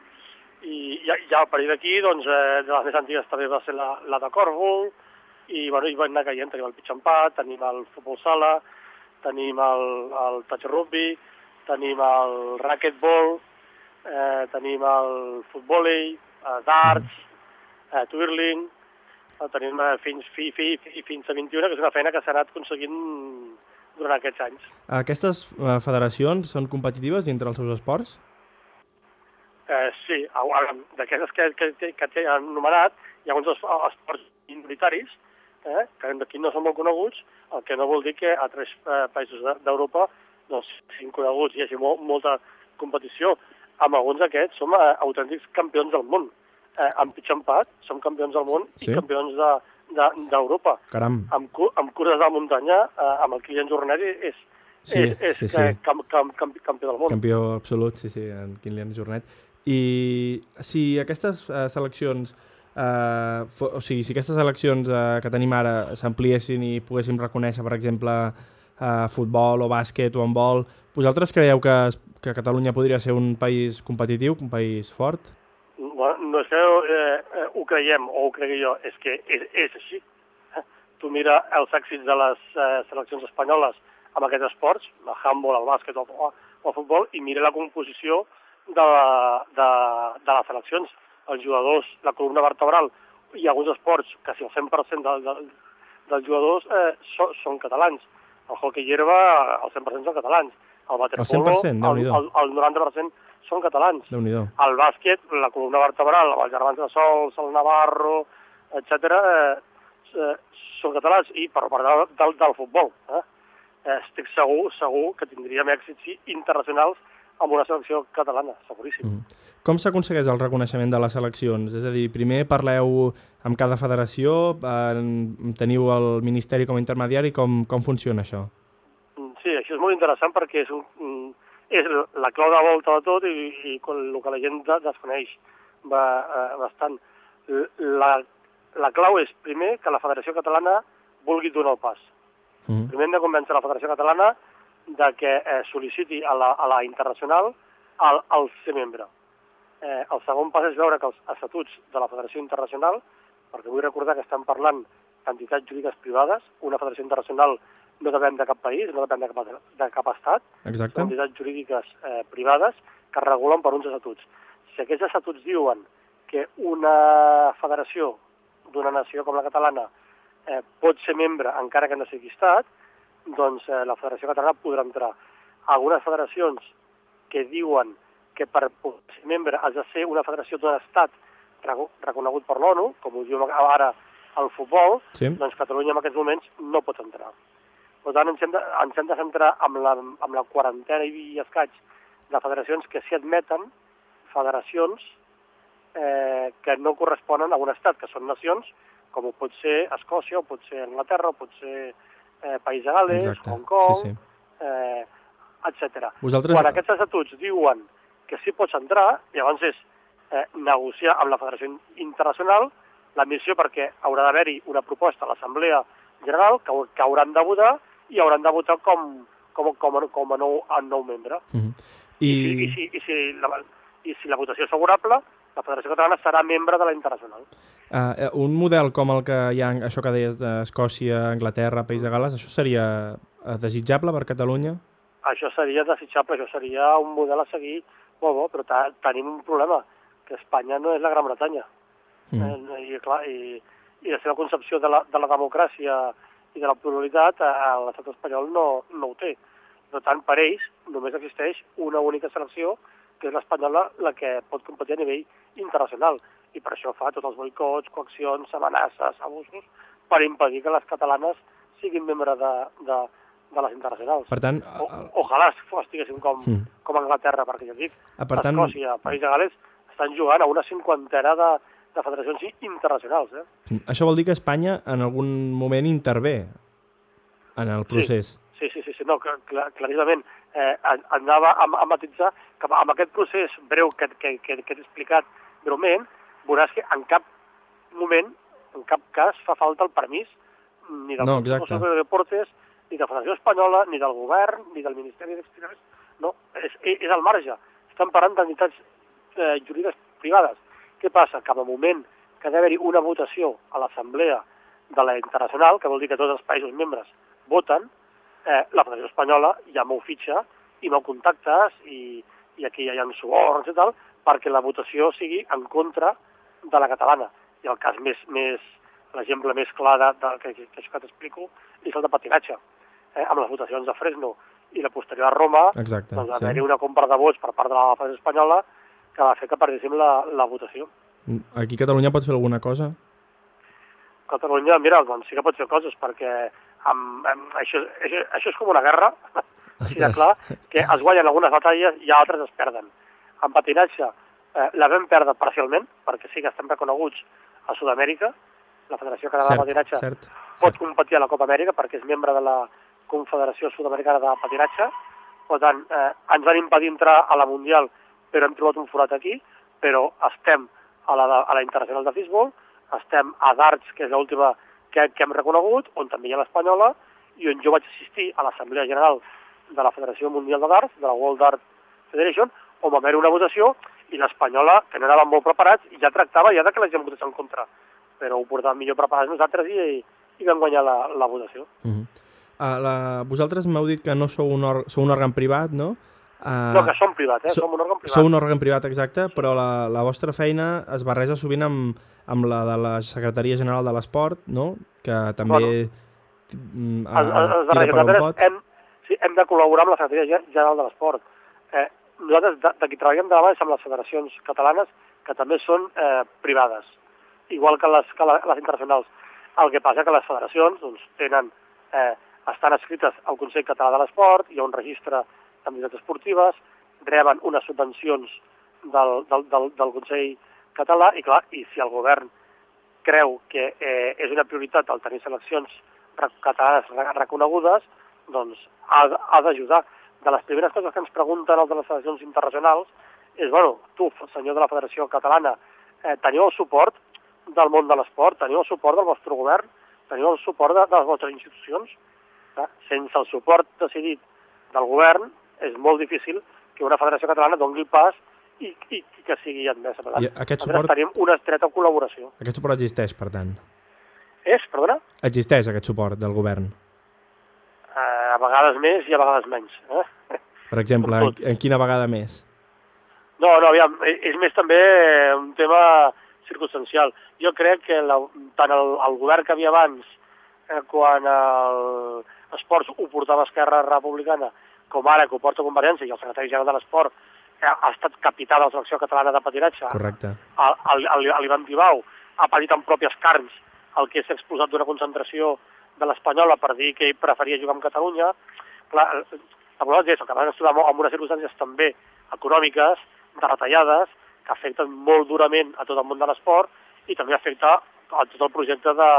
i ja, ja a partir d'aquí, doncs, eh, de les més antigues també va ser la, la de Corvo, i bueno, hi van anar caient, tenim el pitch tenim el futbol sala, tenim el, el touch rugby, tenim el racquetball, eh, tenim el futbolei, eh, darts, eh, twirling, eh, tenim eh, fins, fi, fi, fi, fins a 21, que és una feina que s'ha anat aconseguint durant aquests anys. Aquestes uh, federacions són competitives dintre els seus esports? Eh, sí, d'aquestes que, que, que, que anomenat, hi ha uns es- esports minoritaris, eh, que d'aquí no són molt coneguts, el que no vol dir que a tres eh, països de- d'Europa doncs, siguin coneguts i hi hagi molt, molta competició. Amb alguns d'aquests som eh, autèntics campions del món. Eh, amb pitch empat som campions del món Sí? i campions de- d'Europa. De, Caram. amb, cu- amb curses de muntanya, eh, amb el Kilian Jornet és, Sí, és, és sí, sí. Camp, camp, camp, campió del món. Campió absolut, sí, sí, en Kilian Jornet. I si aquestes uh, seleccions, uh, fo, o sigui, si aquestes seleccions uh, que tenim ara s'ampliessin i poguéssim reconèixer, per exemple, uh, futbol o bàsquet o handbol, vosaltres creieu que, que Catalunya podria ser un país competitiu, un país fort? Bueno, no és que eh, eh, ho creiem o ho cregui jo, és que és, és així. Eh? Tu mira els èxits de les eh, seleccions espanyoles amb aquests esports, el handball, el bàsquet o, o el futbol, i mira la composició de, de, de les seleccions. Els jugadors, la columna vertebral i alguns esports, quasi el 100% del, del, dels jugadors eh, so, són catalans. El hockey hierba, el 100% són catalans. El waterpolo, 100%? el, Déu-n'hi-do. el, el 90% són catalans el bàsquet, la columna vertebral, els germans de Sols, el Navarro, etc., eh, eh, són catalans, i per part del, del, del futbol. Eh? Eh, estic segur, segur que tindríem èxits internacionals amb una selecció catalana, seguríssim. Mm. Com s'aconsegueix el reconeixement de les seleccions? És a dir, primer parleu amb cada federació, eh, teniu el Ministeri com a intermediari, com, com funciona això? Mm, Sí, això és molt interessant perquè és, un, mm, és la clau de volta de tot i, i el que la gent de- desconeix va, eh, bastant. La, la clau és, primer, que la Federació Catalana vulgui donar el pas. Mm. Primer hem de convèncer la Federació Catalana de que eh, sol·liciti a la, a la internacional el, el ser membre. Eh, el segon pas és veure que els estatuts de la Federació Internacional, perquè vull recordar que estem parlant d'entitats jurídiques privades, una federació internacional no depèn de cap país, no depèn de cap, de cap estat, Exacte. són entitats jurídiques eh, privades que es regulen per uns estatuts. Si aquests estatuts diuen que una federació d'una nació com la catalana eh, pot ser membre encara que no sigui estat, doncs eh, la federació catalana podrà entrar. Algunes federacions que diuen que per ser membre has de ser una federació d'un estat reco- reconegut per l'ONU, com ho diu ara el futbol, Sí. doncs Catalunya en aquests moments no pot entrar. Per tant, ens hem de, ens hem de centrar amb la, amb la quarantena i escaig de federacions que s'hi admeten federacions eh, que no corresponen a un estat, que són nacions, com ho pot ser Escòcia, o pot ser Anglaterra, o pot ser eh, País de Gales, Exacte. Hong Kong, Sí, sí. eh, etc. Vosaltres- Quan aquests estatuts diuen que sí pots entrar, llavors és eh, negociar amb la Federació Internacional la missió perquè haurà d'haver-hi una proposta a l'Assemblea General que, que hauran de votar i hauran de votar com, com, com, a- com a nou, a nou membre. Mhm. I, I, i, si, i, si la, I si la votació és favorable, la Federació Catalana serà membre de la Internacional. uh, un model com el que hi ha, això que deies d'Escòcia, Anglaterra, País de Gales, això seria eh, desitjable per Catalunya? Això seria desitjable, això seria un model a seguir molt bo, però tenim un problema, que Espanya no és la Gran Bretanya. Mm. Eh, i, clar, i, I la seva concepció de la, de la democràcia i de la pluralitat a, a l'estat espanyol no, no ho té. Per tant, per ells només existeix una única selecció, que és l'espanyola, la que pot competir a nivell internacional. I per això fa tots els boicots, coaccions, amenaces, abusos, per impedir que les catalanes siguin membres de, de, de les internacionals. Per tant, O, ojalà estiguéssim com, Mm. com Anglaterra, perquè ja dic, Ah, per tant- Escòcia, País de Gales, estan jugant a una cinquantena de, de federacions internacionals. Eh? això vol dir que Espanya en algun moment intervé en el procés. Sí, sí, sí, sí no, clar, clar, claríssimament. Eh, an- anava a, a matitzar que amb aquest procés breu que, que, que, que he explicat breument, veuràs que en cap moment, en cap cas, fa falta el permís ni del No, de Deportes, ni de la Federació Espanyola, ni del govern, ni del Ministeri d'Exteriors. No, és, és al marge. Estan parlant d'entitats eh, jurídiques privades. Què passa? Que en el moment que ha d'haver-hi una votació a l'Assemblea de la Internacional, que vol dir que tots els països membres voten, eh, la Federació Espanyola ja m'ho fitxa i m'ho contactes i, i aquí ja hi ha suborns i tal, perquè la votació sigui en contra de la catalana. I el cas més, més l'exemple més clar de, de, que, que, que t'explico és el de patinatge. Eh, amb les votacions de Fresno i la posterior a Roma, Exacte, doncs va sí. haver-hi una compra de vots per part de la Federació Espanyola que va fer que perdéssim la, la votació. Aquí Catalunya pot fer alguna cosa? Catalunya, mira, doncs sí que pot fer coses, perquè amb, amb, això, això, això és com una guerra, així de clar, que es guanyen algunes batalles i altres es perden. En patinatge eh, la vam perdre parcialment, perquè sí que estem reconeguts a Sud-amèrica, la Federació Catalana de Patinatge cert, pot competir a la Copa Amèrica perquè és membre de la Confederació Sud-americana de Patinatge, per tant, eh, ens van impedir entrar a la Mundial, però hem trobat un forat aquí, però estem a la, a la Internacional de Fisbol, estem a darts, que és l'última que, que hem reconegut, on també hi ha l'Espanyola, i on jo vaig assistir a l'Assemblea General de la Federació Mundial de Darts, de la World Dart Federation, on va haver una votació, i l'Espanyola, que no anàvem molt preparats, ja tractava ja de que la gent votés en contra, però ho portàvem millor preparats nosaltres i, i vam guanyar la, la votació. Uh -huh. uh, la, vosaltres m'heu dit que no sou un, or sou un òrgan privat, no? Uh, No, que som privat, eh? so- som un òrgan privat. Sou un òrgan privat, exacte, però la, la vostra feina es barreja sovint amb, amb la de la Secretaria General de l'Esport, no? Que també bueno, Es, es, es tira per nosaltres pot. hem, sí, hem de col·laborar amb la Secretaria Ge- General de l'Esport. Eh, nosaltres de, de qui treballem de la mà és amb les federacions catalanes, que també són eh, privades, igual que les, que la, les internacionals. El que passa que les federacions doncs, tenen, eh, estan escrites al Consell Català de l'Esport, hi ha un registre d'entitats esportives, reben unes subvencions del, del, del, del Consell Català i, clar, i si el govern creu que eh, és una prioritat el tenir seleccions catalanes re- reconegudes, doncs ha, ha d'ajudar. De les primeres coses que ens pregunten els de les federacions internacionals és, bueno, tu, senyor de la Federació Catalana, eh, teniu el suport del món de l'esport, teniu el suport del vostre govern, teniu el suport de, de les vostres institucions. Clar, sense el suport decidit del govern és molt difícil que una federació catalana doni el pas i, i, i que sigui admesa. Per tant, I aquest suport- tenim una estreta col·laboració. Aquest suport existeix, per tant. És, perdona? Existeix aquest suport del govern. A vegades més i a vegades menys. Eh? Per exemple, en, en quina vegada més? No, no, aviam, és més també un tema circumstancial. Jo crec que la, tant el, el govern que havia abans, eh, quan el esports ho portava Esquerra Republicana, com ara que ho porta Convergència i el secretari general de l'Esport eh, ha estat capità de la selecció catalana de patinatge, Correcte. el, el, el, l'Ivan Tibau ha patit en pròpies carns el que és expulsat d'una concentració de l'Espanyola per dir que ell preferia jugar amb Catalunya. Clar, la veritat és que vegades trobem amb unes circumstàncies també econòmiques, de retallades, que afecten molt durament a tot el món de l'esport i també afecta a tot el projecte de,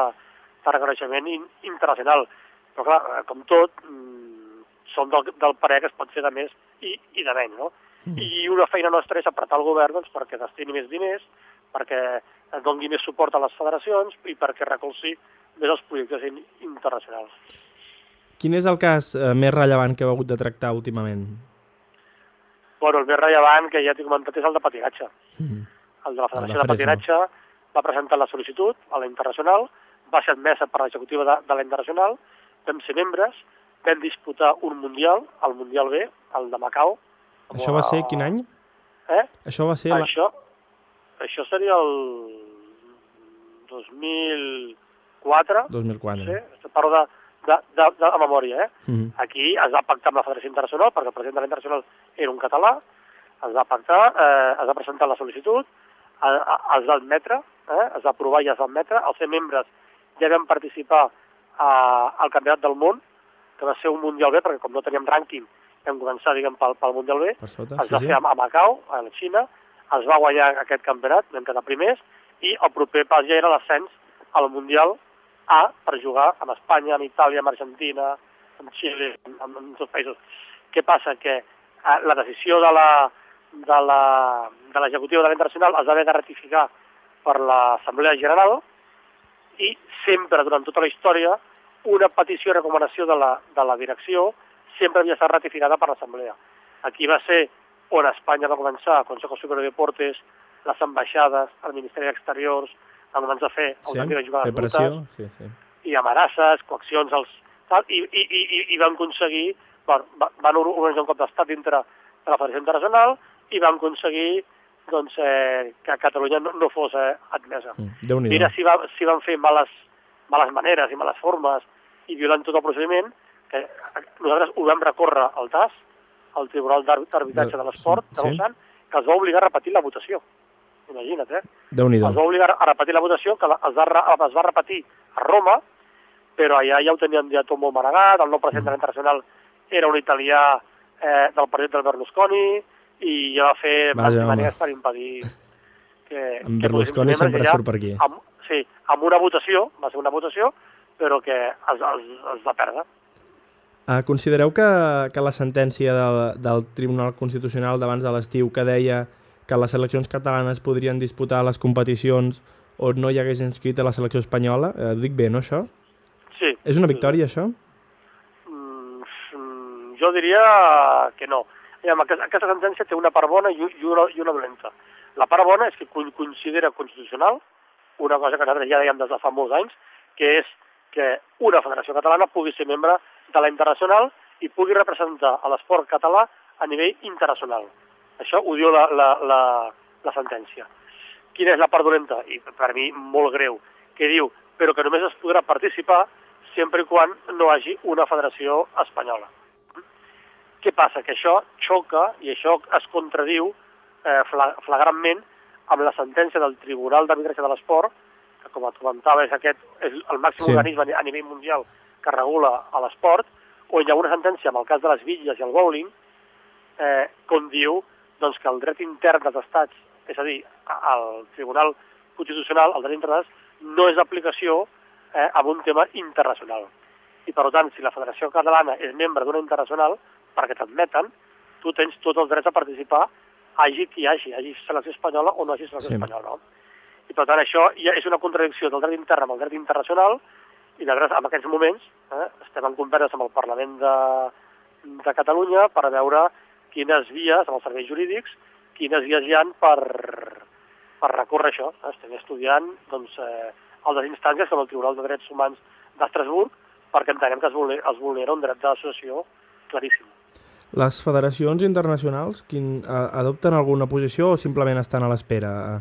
de reconeixement in, internacional. Però clar, eh, com tot, mm, som del, del parer que es pot fer de més i, i de menys, no? I una feina nostra és apretar el govern doncs, perquè destini més diners, perquè doni més suport a les federacions i perquè recolzi més els projectes in, internacionals. Quin és el cas eh, més rellevant que heu hagut de tractar últimament? Bueno, el més rellevant, que ja t'he comentat, és el de patinatge. Mm. El de la de Federació de Fresno. Patinatge va presentar la sol·licitud a la Internacional, va ser admesa per l'executiva de, de la Internacional, vam ser membres, vam disputar un Mundial, el Mundial B, el de Macau. Això va ser quin any? Eh? Això va ser... La... Això, seria el 2004, 2004. sí? parlo de, de, de, de, de memòria, eh? Mm. Aquí es va pactar amb la Federació Internacional, perquè el president de la Internacional era un català, es va pactar, eh, es va presentar la sol·licitud, es va admetre, eh, es va aprovar i es va admetre, els ser membres ja vam participar a, al Campionat del Món, que va ser un Mundial B, perquè com no teníem rànquing, vam començar, diguem, pel, pel Mundial B, Per sota, es sí, va sí. fer a a Macau, a la Xina, es va guanyar aquest campionat, vam quedar primers, i el proper pas ja era l'ascens al Mundial A per jugar amb Espanya, amb Itàlia, amb Argentina, amb Xile, amb, amb tots els països. Què passa? Que eh, la decisió de la de la- de l'executiva de l'Internacional es va haver de ratificar per l'Assemblea General i sempre, durant tota la història, una petició i recomanació de la, de la direcció sempre havia estat ratificada per l'Assemblea. Aquí va ser on Espanya va començar, el Consejo Superior de Deportes, les ambaixades, el Ministeri d'Exteriors, van començar a fer Sí, autèntiques fer jugades pressió. brutes, Sí, sí. i amenaces, coaccions, als, tal, i, i, i, i- i van aconseguir, bueno, va- van organitzar un cop d'estat dintre de la Federació Internacional i van aconseguir doncs, eh, que Catalunya no, no fos eh, admesa. Mm. Mira si, va, si van fer males, males maneres i males formes i violant tot el procediment, que nosaltres ho vam recórrer al TAS, al Tribunal d'Ar- d'Arbitratge de l'Esport de Sí. Lausanne, que els va obligar a repetir la votació. Imagina't, eh? Déu-n'hi-do. Els va obligar a repetir la votació, que es va, es va repetir a Roma, però allà ja ho tenien ja tot molt manegat, el nou president de l'internacional era un italià eh, del partit del Berlusconi, i ja va fer maneres per impedir que... En que Berlusconi sempre membres surt per aquí. Amb, sí, amb una votació, va ser una votació, però que es, es, es va perdre. Ah, considereu que, que la sentència del, del Tribunal Constitucional d'abans de l'estiu que deia que les seleccions catalanes podrien disputar les competicions on no hi hagués inscrit a la selecció espanyola, eh, dic bé, no, això? Sí. És una victòria, això? Mm, mm, jo diria que no. Aviam, aquesta, aquesta sentència té una part bona i, i, una, i una dolenta. La part bona és que co- considera constitucional una cosa que nosaltres ja dèiem des de fa molts anys, que és que una federació catalana pugui ser membre de la internacional i pugui representar a l'esport català a nivell internacional. Això ho diu la, la, la, la sentència. Quina és la part dolenta? I per mi molt greu, que diu però que només es podrà participar sempre i quan no hagi una federació espanyola. Què passa? Que això xoca i això es contradiu eh, fla- flagrantment amb la sentència del Tribunal d'Arbitratge de l'Esport, que com et comentava és aquest és el màxim Sí. organisme a ni- a nivell mundial que regula a l'esport, on hi ha una sentència amb el cas de les bitlles i el bowling, eh, com diu doncs, que el dret intern dels estats, és a dir, el Tribunal Constitucional, el dret intern, no és d'aplicació eh, amb un tema internacional. I per tant, si la Federació Catalana és membre d'una internacional, perquè t'admeten, tu tens tots els drets a participar, hagi qui hagi, hagi selecció espanyola o no hagi selecció Sí. espanyola. No? I per tant això ja és una contradicció del dret intern amb el dret internacional i nosaltres en aquests moments eh, estem en converses amb el Parlament de, de Catalunya per veure quines vies, amb els serveis jurídics, quines vies hi han per, per recórrer això. Eh? Estem estudiant doncs, eh, altres instàncies com el Tribunal de Drets Humans d'Estrasburg perquè entenem que es vulnera, es vulnera un dret d'associació claríssim. Les federacions internacionals quin, a, adopten alguna posició o simplement estan a l'espera eh,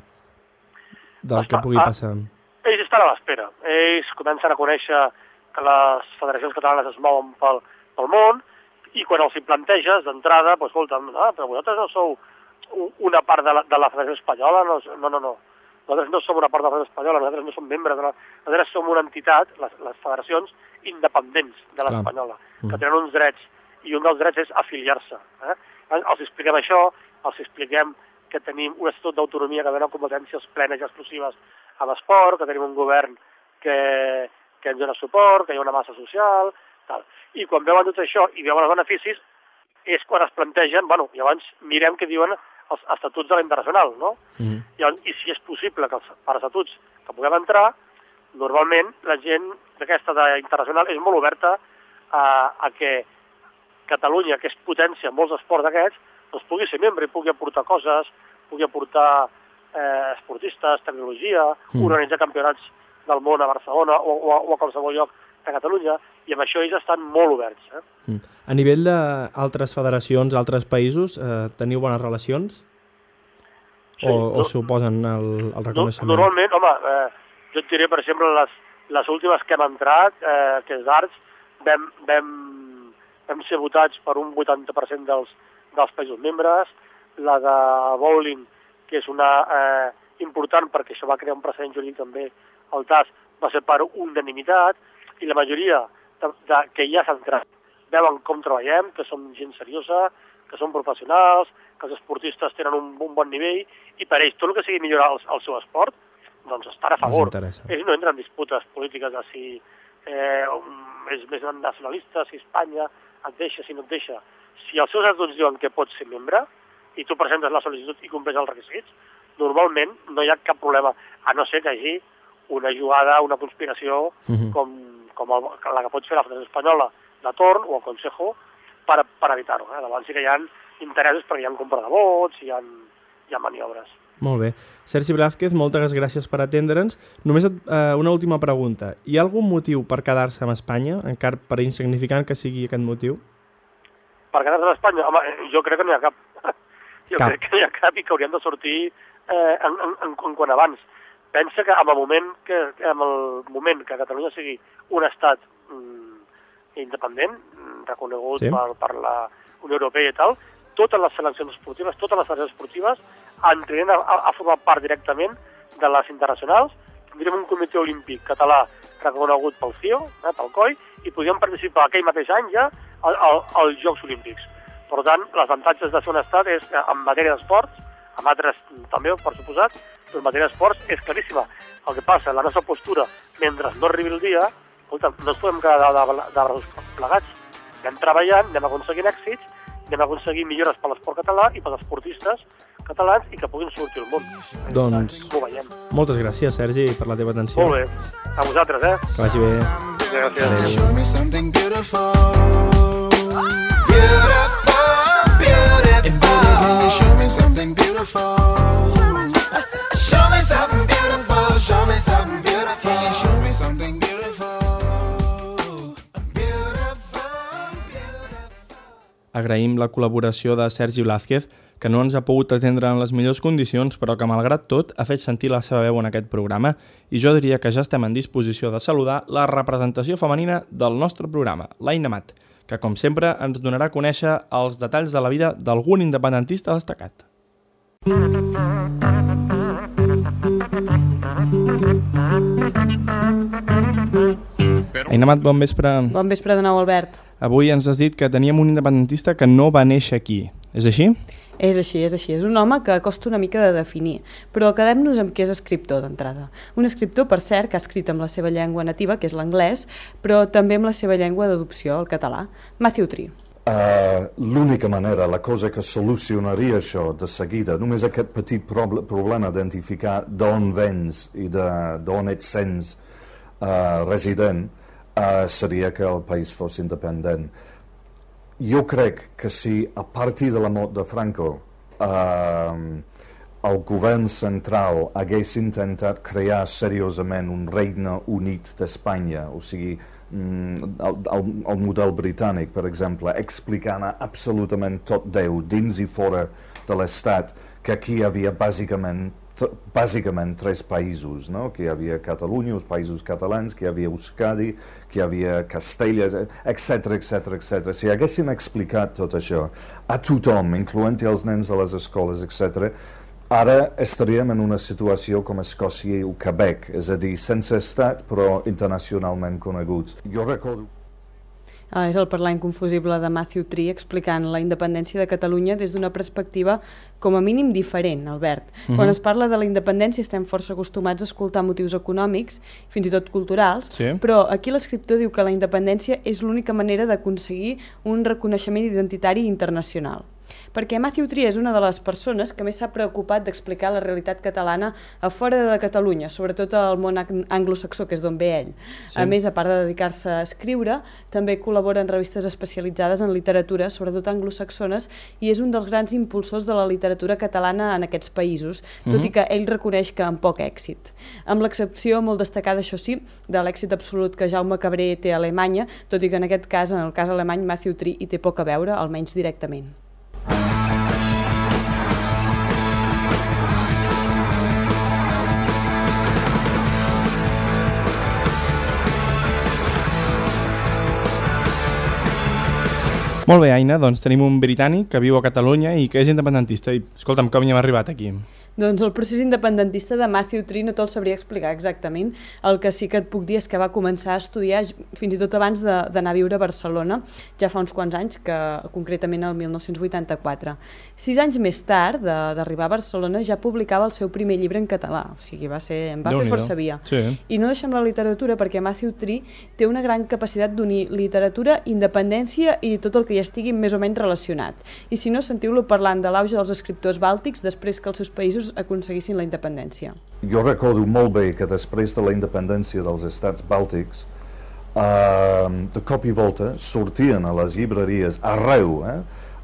del Està- que pugui ah. passar? Estan a l'espera. Ells comencen a conèixer que les federacions catalanes es mouen pel, pel món i quan els hi planteges d'entrada, doncs, escolta, ah, però vosaltres no sou una part de la, de la Federació Espanyola, no, no, no, no. Nosaltres no som una part de la Federació Espanyola, nosaltres no som membres de la... Nosaltres som una entitat, les, les federacions, independents de l'espanyola, Mm. que tenen uns drets, i un dels drets és afiliar-se. Eh? Els expliquem això, els expliquem que tenim un estatut d'autonomia que dona competències plenes i exclusives a l'esport, que tenim un govern que, que ens dona suport, que hi ha una massa social, tal. I quan veuen tot això i veuen els beneficis, és quan es plantegen, bueno, llavors mirem què diuen els estatuts de la internacional, no? Mm. I, I si és possible que els, per estatuts que puguem entrar, normalment la gent d'aquesta internacional és molt oberta a, a que Catalunya, que és potència en molts esports d'aquests, doncs pugui ser membre i pugui aportar coses, pugui aportar eh, esportistes, tecnologia, Mm. organitzar campionats del món a Barcelona o, o, a- o a qualsevol lloc de Catalunya, i amb això ells estan molt oberts. Eh? Mm. A nivell d'altres federacions, altres països, eh, teniu bones relacions? Sí, o, no- o suposen el, el No, reconeixement? normalment, home, eh, jo et diré, per exemple, les, les últimes que hem entrat, eh, que és d'arts, vam, vam, vam ser votats per un 80% dels, dels països membres, la de bowling, que és una eh, important perquè això va crear un precedent jurídic també, el TAS va ser per unanimitat, i la majoria de, de, que ja s'han entrat veuen com treballem, que som gent seriosa, que som professionals, que els esportistes tenen un, un bon nivell, i per ells tot el que sigui millorar el, el seu esport, doncs estan a favor. Ells no entren en disputes polítiques de si eh, és més nacionalista, si Espanya et deixa, si no et deixa. Si els seus estatuts diuen que pots ser membre i tu presentes la sol·licitud i compleix els requisits, normalment no hi ha cap problema, a no ser que hi hagi una jugada, una conspiració, Mhm. com, com el, la que pot fer la Federació Espanyola de torn o el Consejo per, per evitar-ho. Eh? Llavors sí que hi ha interessos perquè hi ha compra de vots, hi ha, hi ha maniobres. Molt bé. Sergi Blázquez, moltes gràcies per atendre'ns. Només et, eh, una última pregunta. Hi ha algun motiu per quedar-se amb Espanya, encara per insignificant que sigui aquest motiu? Per quedar-se a Espanya, home, jo crec que no hi ha cap. Jo Cap. crec que no hi ha cap i que hauríem de sortir eh, en, en, en, en quan abans. Pensa que en el moment que, en el moment que Catalunya sigui un estat mm, independent, mm, reconegut Sí. per, per la Unió Europea i tal, totes les seleccions esportives, totes les seleccions esportives entrarien a, a, formar part directament de les internacionals, tindríem un comitè olímpic català reconegut pel CIO, eh, pel COI, i podríem participar aquell mateix any ja al, al, als Jocs Olímpics. Per tant, les avantatges de ser un estat és que en matèria d'esports, amb altres també, per suposat, però en matèria d'esports és claríssima. El que passa, la nostra postura, mentre no arribi el dia, escolta, no ens podem quedar de, de, de braços plegats. Anem treballant, anem aconseguint èxits, anem aconseguint millores per l'esport català i pels esportistes catalans i que puguin sortir al món. Doncs- Ho veiem. Moltes gràcies, Sergi, per la teva atenció. Molt bé. A vosaltres, eh? Que vagi bé. Gràcies. Adéu. Show Agraïm la col·laboració de Sergi Blázquez, que no ens ha pogut atendre en les millors condicions, però que, malgrat tot, ha fet sentir la seva veu en aquest programa. I jo diria que ja estem en disposició de saludar la representació femenina del nostre programa, l'Aina Mat, que, com sempre, ens donarà a conèixer els detalls de la vida d'algun independentista destacat. Aina Mat, bon vespre. Bon vespre de nou, Albert. Avui ens has dit que teníem un independentista que no va néixer aquí. És així? És així, és així. És un home que costa una mica de definir, però quedem-nos amb que és escriptor d'entrada. Un escriptor, per cert, que ha escrit amb la seva llengua nativa, que és l'anglès, però també amb la seva llengua d'adopció, el català. Matthew Tree. Uh, L'única manera, la cosa que solucionaria això de seguida, només aquest petit proble problema d'identificar d'on vens i d'on ets sents uh, resident, uh, seria que el país fos independent. Jo crec que si a partir de la mort de Franco uh, el govern central hagués intentat crear seriosament un regne unit d'Espanya, o sigui, el, el, el model britànic, per exemple, explicant absolutament tot Déu, dins i fora de l'Estat, que aquí hi havia bàsicament bàsicament tres països, no? que hi havia Catalunya, els països catalans, que hi havia Euskadi, que hi havia Castella, etc etc etc. Si haguessin explicat tot això a tothom, incloent-hi els nens de les escoles, etc., ara estaríem en una situació com Escòcia i el Quebec, és a dir, sense estat, però internacionalment coneguts. Jo recordo Ah, és el parlar inconfusible de Matthew Tree explicant la independència de Catalunya des d'una perspectiva com a mínim diferent, Albert. Quan es parla de la independència estem força acostumats a escoltar motius econòmics, fins i tot culturals, Sí. però aquí l'escriptor diu que la independència és l'única manera d'aconseguir un reconeixement identitari internacional. Perquè Matthew Tree és una de les persones que més s'ha preocupat d'explicar la realitat catalana a fora de Catalunya, sobretot al món ang- anglosaxó, que és d'on ve ell. Sí. A més, a part de dedicar-se a escriure, també col·labora en revistes especialitzades en literatura, sobretot anglosaxones, i és un dels grans impulsors de la literatura catalana en aquests països, tot i que ell reconeix que amb poc èxit. Amb l'excepció molt destacada, això sí, de l'èxit absolut que Jaume Cabré té a Alemanya, tot i que en aquest cas, en el cas alemany, Matthew Tree hi té poc a veure, almenys directament. Molt bé, Aina, doncs tenim un britànic que viu a Catalunya i que és independentista. I, escolta'm, com hi hem arribat aquí? Doncs el procés independentista de Matthew Tree no te'l sabria explicar exactament. El que sí que et puc dir és que va començar a estudiar fins i tot abans de- d'anar a viure a Barcelona, ja fa uns quants anys, que concretament el 1984. Sis anys més tard de- d'arribar a Barcelona ja publicava el seu primer llibre en català, o sigui, va, ser, en va fer força via. Sí. I no deixem la literatura perquè Matthew Tree té una gran capacitat d'unir literatura, independència i tot el que hi estigui més o menys relacionat. I si no, sentiu-lo parlant de l'auge dels escriptors bàltics després que els seus països aconseguissin la independència. Jo recordo molt bé que després de la independència dels estats bàltics, uh, de cop i volta sortien a les llibreries arreu eh,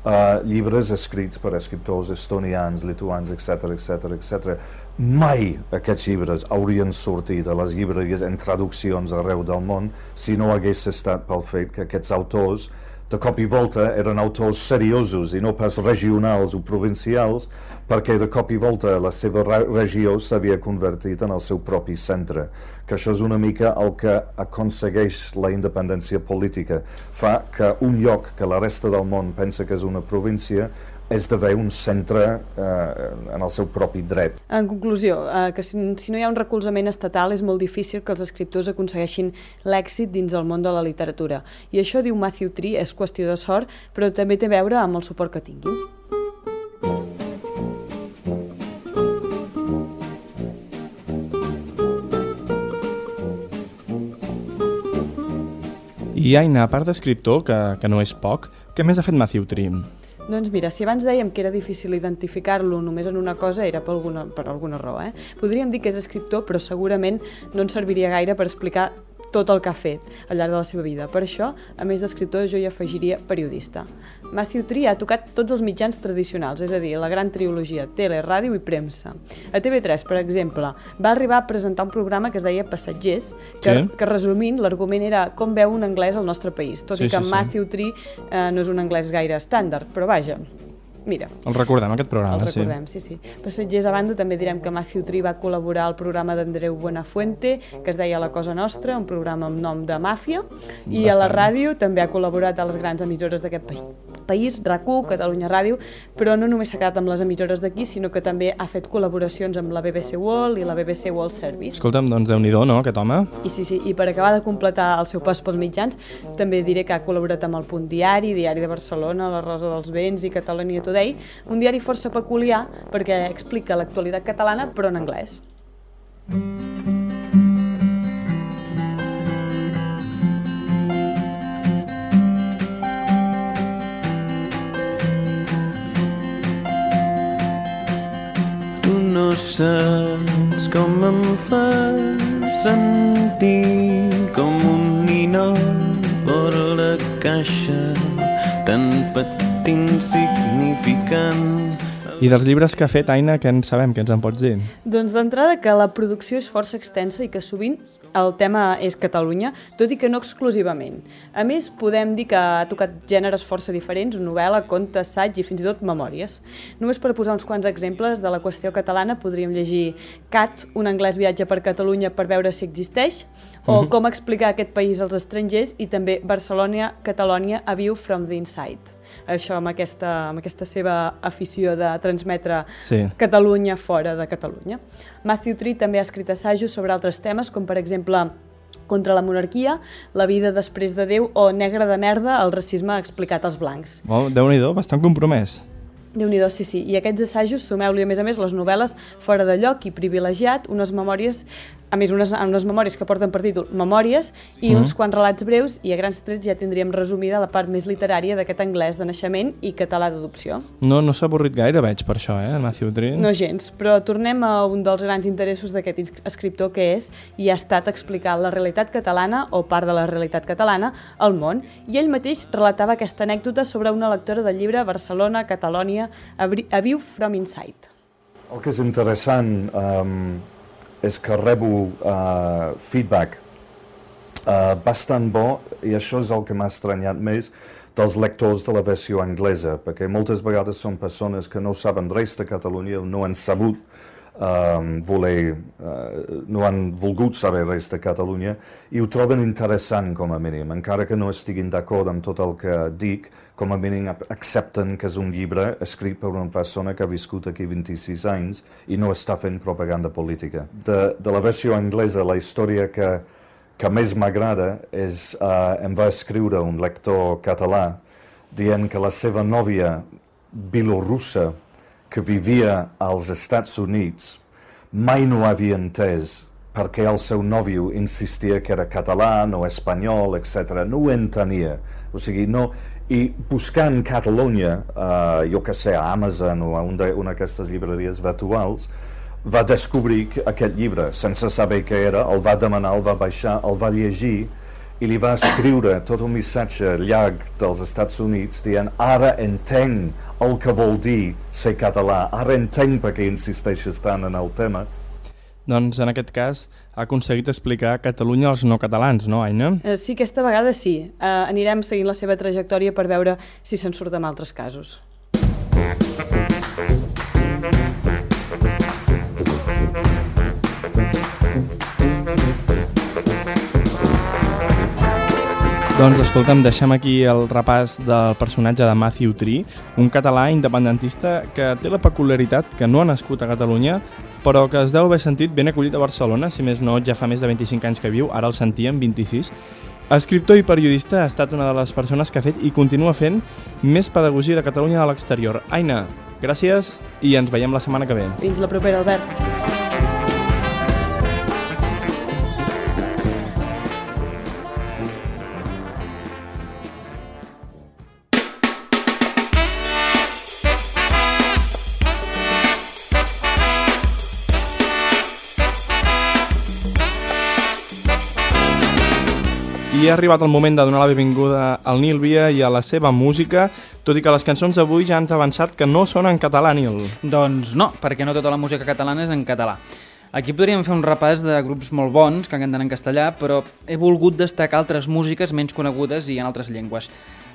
uh, llibres escrits per escriptors estonians, lituans, etc etc etc. Mai aquests llibres haurien sortit a les llibreries en traduccions arreu del món si no hagués estat pel fet que aquests autors de cop i volta eren autors seriosos i no pas regionals o provincials perquè de cop i volta la seva re- regió s'havia convertit en el seu propi centre que això és una mica el que aconsegueix la independència política. Fa que un lloc que la resta del món pensa que és una província esdevé un centre eh, en el seu propi dret En conclusió, eh, que si, si no hi ha un recolzament estatal és molt difícil que els escriptors aconsegueixin l'èxit dins el món de la literatura. I això, diu Matthew Tree, és qüestió de sort, però també té a veure amb el suport que tinguin. I Aina, a part d'escriptor, que, que no és poc, què més ha fet Matthew Tree? Doncs mira, si abans dèiem que era difícil identificar-lo només en una cosa, era per alguna, per alguna raó. Eh? Podríem dir que és escriptor, però segurament no ens serviria gaire per explicar tot el que ha fet al llarg de la seva vida. Per això, a més d'escriptor, jo hi afegiria periodista. Matthew Tree ha tocat tots els mitjans tradicionals, és a dir, la gran trilogia, tele, ràdio i premsa. A TV3, per exemple, va arribar a presentar un programa que es deia Passatgers, que, Sí. que resumint, l'argument era com veu un anglès al nostre país, tot Sí, i que sí, sí. Matthew Tree eh, no és un anglès gaire estàndard, però vaja, mira, El recordem, aquest programa, el recordem, sí, sí. Passatgers a banda, també direm que Matthew Tree va col·laborar al programa d'Andreu Buenafuente, que es deia La Cosa Nostra, un programa amb nom de màfia, i a la Bastant. ràdio també ha col·laborat a les grans emissores d'aquest país, país RAC1, Catalunya Ràdio, però no només s'ha quedat amb les emissores d'aquí, sinó que també ha fet col·laboracions amb la BBC World i la BBC World Service. Escolta'm, doncs Déu-n'hi-do, no, aquest home? I sí, sí, i per acabar de completar el seu pas pels mitjans, també diré que ha col·laborat amb el Punt Diari, Diari de Barcelona, La Rosa dels Vents i Catalonia Today, un diari força peculiar perquè explica l'actualitat catalana però en anglès. Tu no saps com em fas sentir com un ninot fora la caixa tan petit insignificant I dels llibres que ha fet, Aina, què en sabem, què ens en pots dir? Doncs d'entrada que la producció és força extensa i que sovint el tema és Catalunya, tot i que no exclusivament. A més, podem dir que ha tocat gèneres força diferents, novel·la, conte, assaig i fins i tot memòries. Només per posar uns quants exemples de la qüestió catalana podríem llegir Cat, un anglès viatja per Catalunya per veure si existeix, o Com explicar aquest país als estrangers i també Barcelona, Catalònia, a view from the inside. Això amb aquesta, amb aquesta seva afició de transmetre Sí. Catalunya fora de Catalunya. Matthew Tree també ha escrit assajos sobre altres temes, com per exemple contra la monarquia, la vida després de Déu o negre de merda, el racisme explicat als blancs. Oh, Déu-n'hi-do, bastant compromès. Déu nhi sí, sí. I aquests assajos, sumeu-li a més a més les novel·les fora de lloc i privilegiat, unes memòries, a més unes, unes memòries que porten per títol Memòries i Mhm. uns quants relats breus i a grans trets ja tindríem resumida la part més literària d'aquest anglès de naixement i català d'adopció. No, no s'ha avorrit gaire, veig, per això, eh, Matthew Tree. No gens, però tornem a un dels grans interessos d'aquest escriptor que és i ha estat explicar la realitat catalana o part de la realitat catalana al món i ell mateix relatava aquesta anècdota sobre una lectora del llibre Barcelona, Catalònia, a Bri- a View from Inside. El que és interessant um, és que rebo uh, feedback uh, bastant bo i això és el que m'ha estranyat més dels lectors de la versió anglesa, perquè moltes vegades són persones que no saben res de Catalunya no han sabut um, voler, uh, no han volgut saber res de Catalunya i ho troben interessant com a mínim, encara que no estiguin d'acord amb tot el que dic, com a mínim ac- accepten que és un llibre escrit per una persona que ha viscut aquí 26 anys i no està fent propaganda política. De, de la versió anglesa, la història que, que més m'agrada és, uh, em va escriure un lector català dient que la seva nòvia bilorussa que vivia als Estats Units mai no havia entès perquè el seu nòvio insistia que era català, no espanyol, etc. No ho entenia. O sigui, no... I buscant Catalunya, uh, jo que sé, a Amazon o a un una d'aquestes llibreries virtuals, va descobrir que- aquest llibre, sense saber què era, el va demanar, el va baixar, el va llegir i li va escriure tot un missatge llarg dels Estats Units dient ara entenc el que vol dir ser català, ara entenc per què insisteixes tant en el tema. Doncs en aquest cas ha aconseguit explicar Catalunya als no catalans, no, Aina? Eh, sí, aquesta vegada sí. Eh, anirem seguint la seva trajectòria per veure si se'n surt amb altres casos. Doncs escolta'm, deixem aquí el repàs del personatge de Matthew Tree, un català independentista que té la peculiaritat que no ha nascut a Catalunya, però que es deu haver sentit ben acollit a Barcelona, si més no ja fa més de 25 anys que viu, ara el sentíem, 26. Escriptor i periodista ha estat una de les persones que ha fet i continua fent més pedagogia de Catalunya a l'exterior. Aina, gràcies i ens veiem la setmana que ve. Fins la propera, Albert. I ha arribat el moment de donar la benvinguda al Nil Via i a la seva música, tot i que les cançons d'avui ja han avançat que no són en català, Nil. Doncs no, perquè no tota la música catalana és en català. Aquí podríem fer un repàs de grups molt bons que canten en castellà, però he volgut destacar altres músiques menys conegudes i en altres llengües.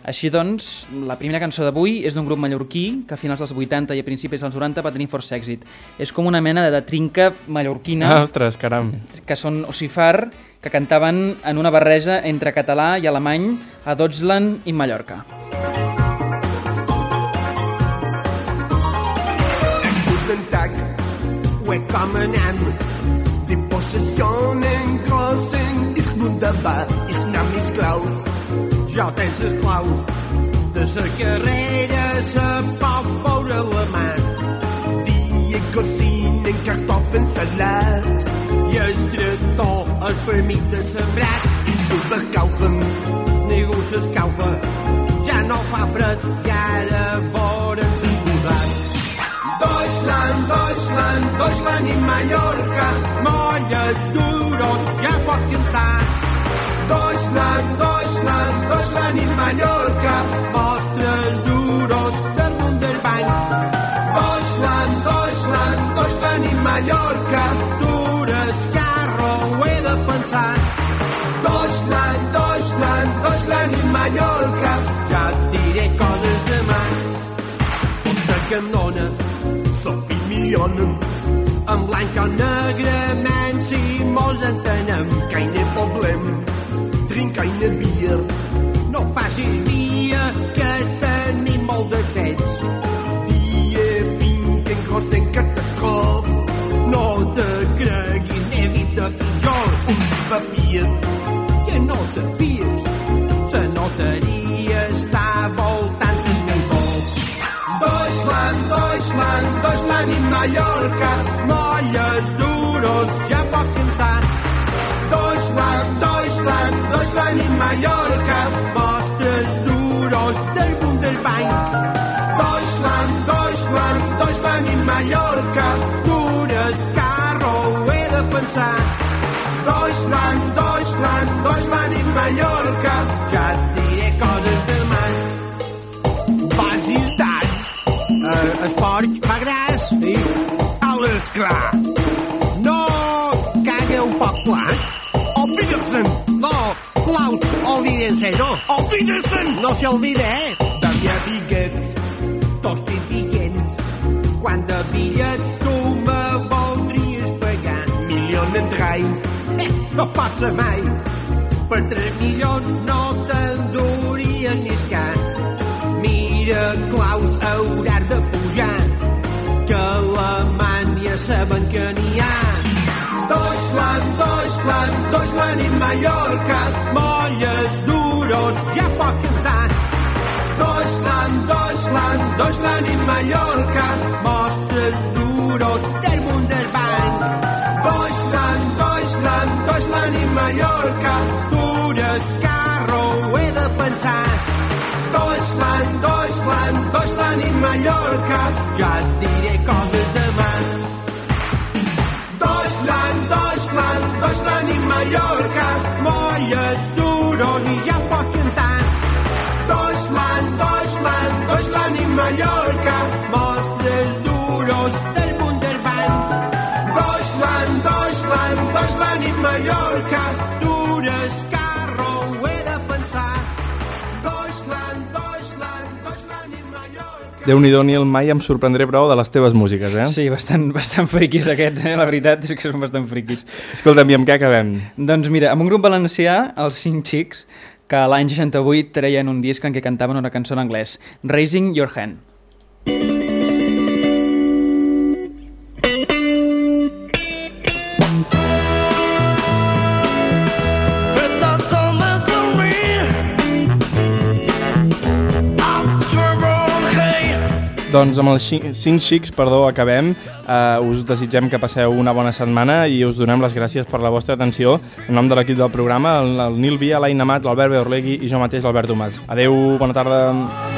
Així doncs, la primera cançó d'avui és d'un grup mallorquí que a finals dels 80 i a principis dels 90 va tenir força èxit. És com una mena de trinca mallorquina Ah, ostres, caram. que són Ocifar, que cantaven en una barreja entre català i alemany a Deutschland i Mallorca. Guten willkommen an. Die Possessionen großen ist wunderbar. Ich nahm mich Klaus, ja, das ist Klaus. Das ist Gerede, se pot veure alemany. Die cocinen kartoffeln, salat. I el tractor es permite sembrar i supercaufen. Negocis caufa, ja no fa fred, i ara voren suposat. Deutschland i Mallorca, molles d'uros ja pot cantar. Deutschland, Deutschland, Deutschland in Mallorca, mostres d'uros del món del bany. Deutschland, Deutschland, Deutschland in Mallorca, dures carro, ho he de pensar. Deutschland, Deutschland, Deutschland in Mallorca, ja et diré coses demà. Una canona, Sophie Millona, en blanc o negrement si mos entenem, que hi ha problem, trinca i ne beer, no facis dia que tenim molt d'aquests, dia vinc en gros en catastrof, no te creguis, evita pitjors, un papier, que no te fies, la notaria està voltant del caibó. Deutschland, Deutschland, Deutschland i Mallorca, duros del Bundesbank. Deutschland, Deutschland, Deutschland i Mallorca, dures carro, ho he de pensar. Deutschland, Deutschland, Deutschland i Mallorca, ja et diré coses demà. Facis das, eh, esport fa gras, sí. Alles clar. No cague un poc clar. Auf Wiedersehen. No, Klaus, olvídense, no. Auf Wiedersehen. No se olvide, eh. També bitllets, tots estic dient. Quant de bitllets tu me voldries pagar? Milions en trai. Eh, no passa mai. Per 3 milions no t'enduries ni escar. Mira, Claus, hauràs de pujar, que a Alemanya saben que n'hi ha. Deutschland, Deutschland, Deutschland i Mallorca, molles duros, ja pot cantar. Deutschland, Deutschland, Deutschland i Mallorca, mostres duros del Bundesbank. Deutschland, Deutschland, Deutschland i Mallorca, dures carro, ho he de pensar. Deutschland, Deutschland, Deutschland i Mallorca, ja et diré coses demà. Mallorca... Déu-n'hi-do, Nil, mai em sorprendré prou de les teves músiques, eh? Sí, bastant, bastant friquis aquests, eh? la veritat és que són bastant friquis. Escolta'm, i amb què acabem? Doncs mira, amb un grup valencià, els Cinc Xics, que l'any 68 treien un disc en què cantaven una cançó en anglès, Raising Your Hand. Doncs amb els xi- cinc xics, perdó, acabem. Uh, us desitgem que passeu una bona setmana i us donem les gràcies per la vostra atenció. En nom de l'equip del programa, el, el Nil Via, l'Aina Mat, l'Albert Beorlegui i jo mateix, l'Albert Tomàs. Adeu, bona tarda.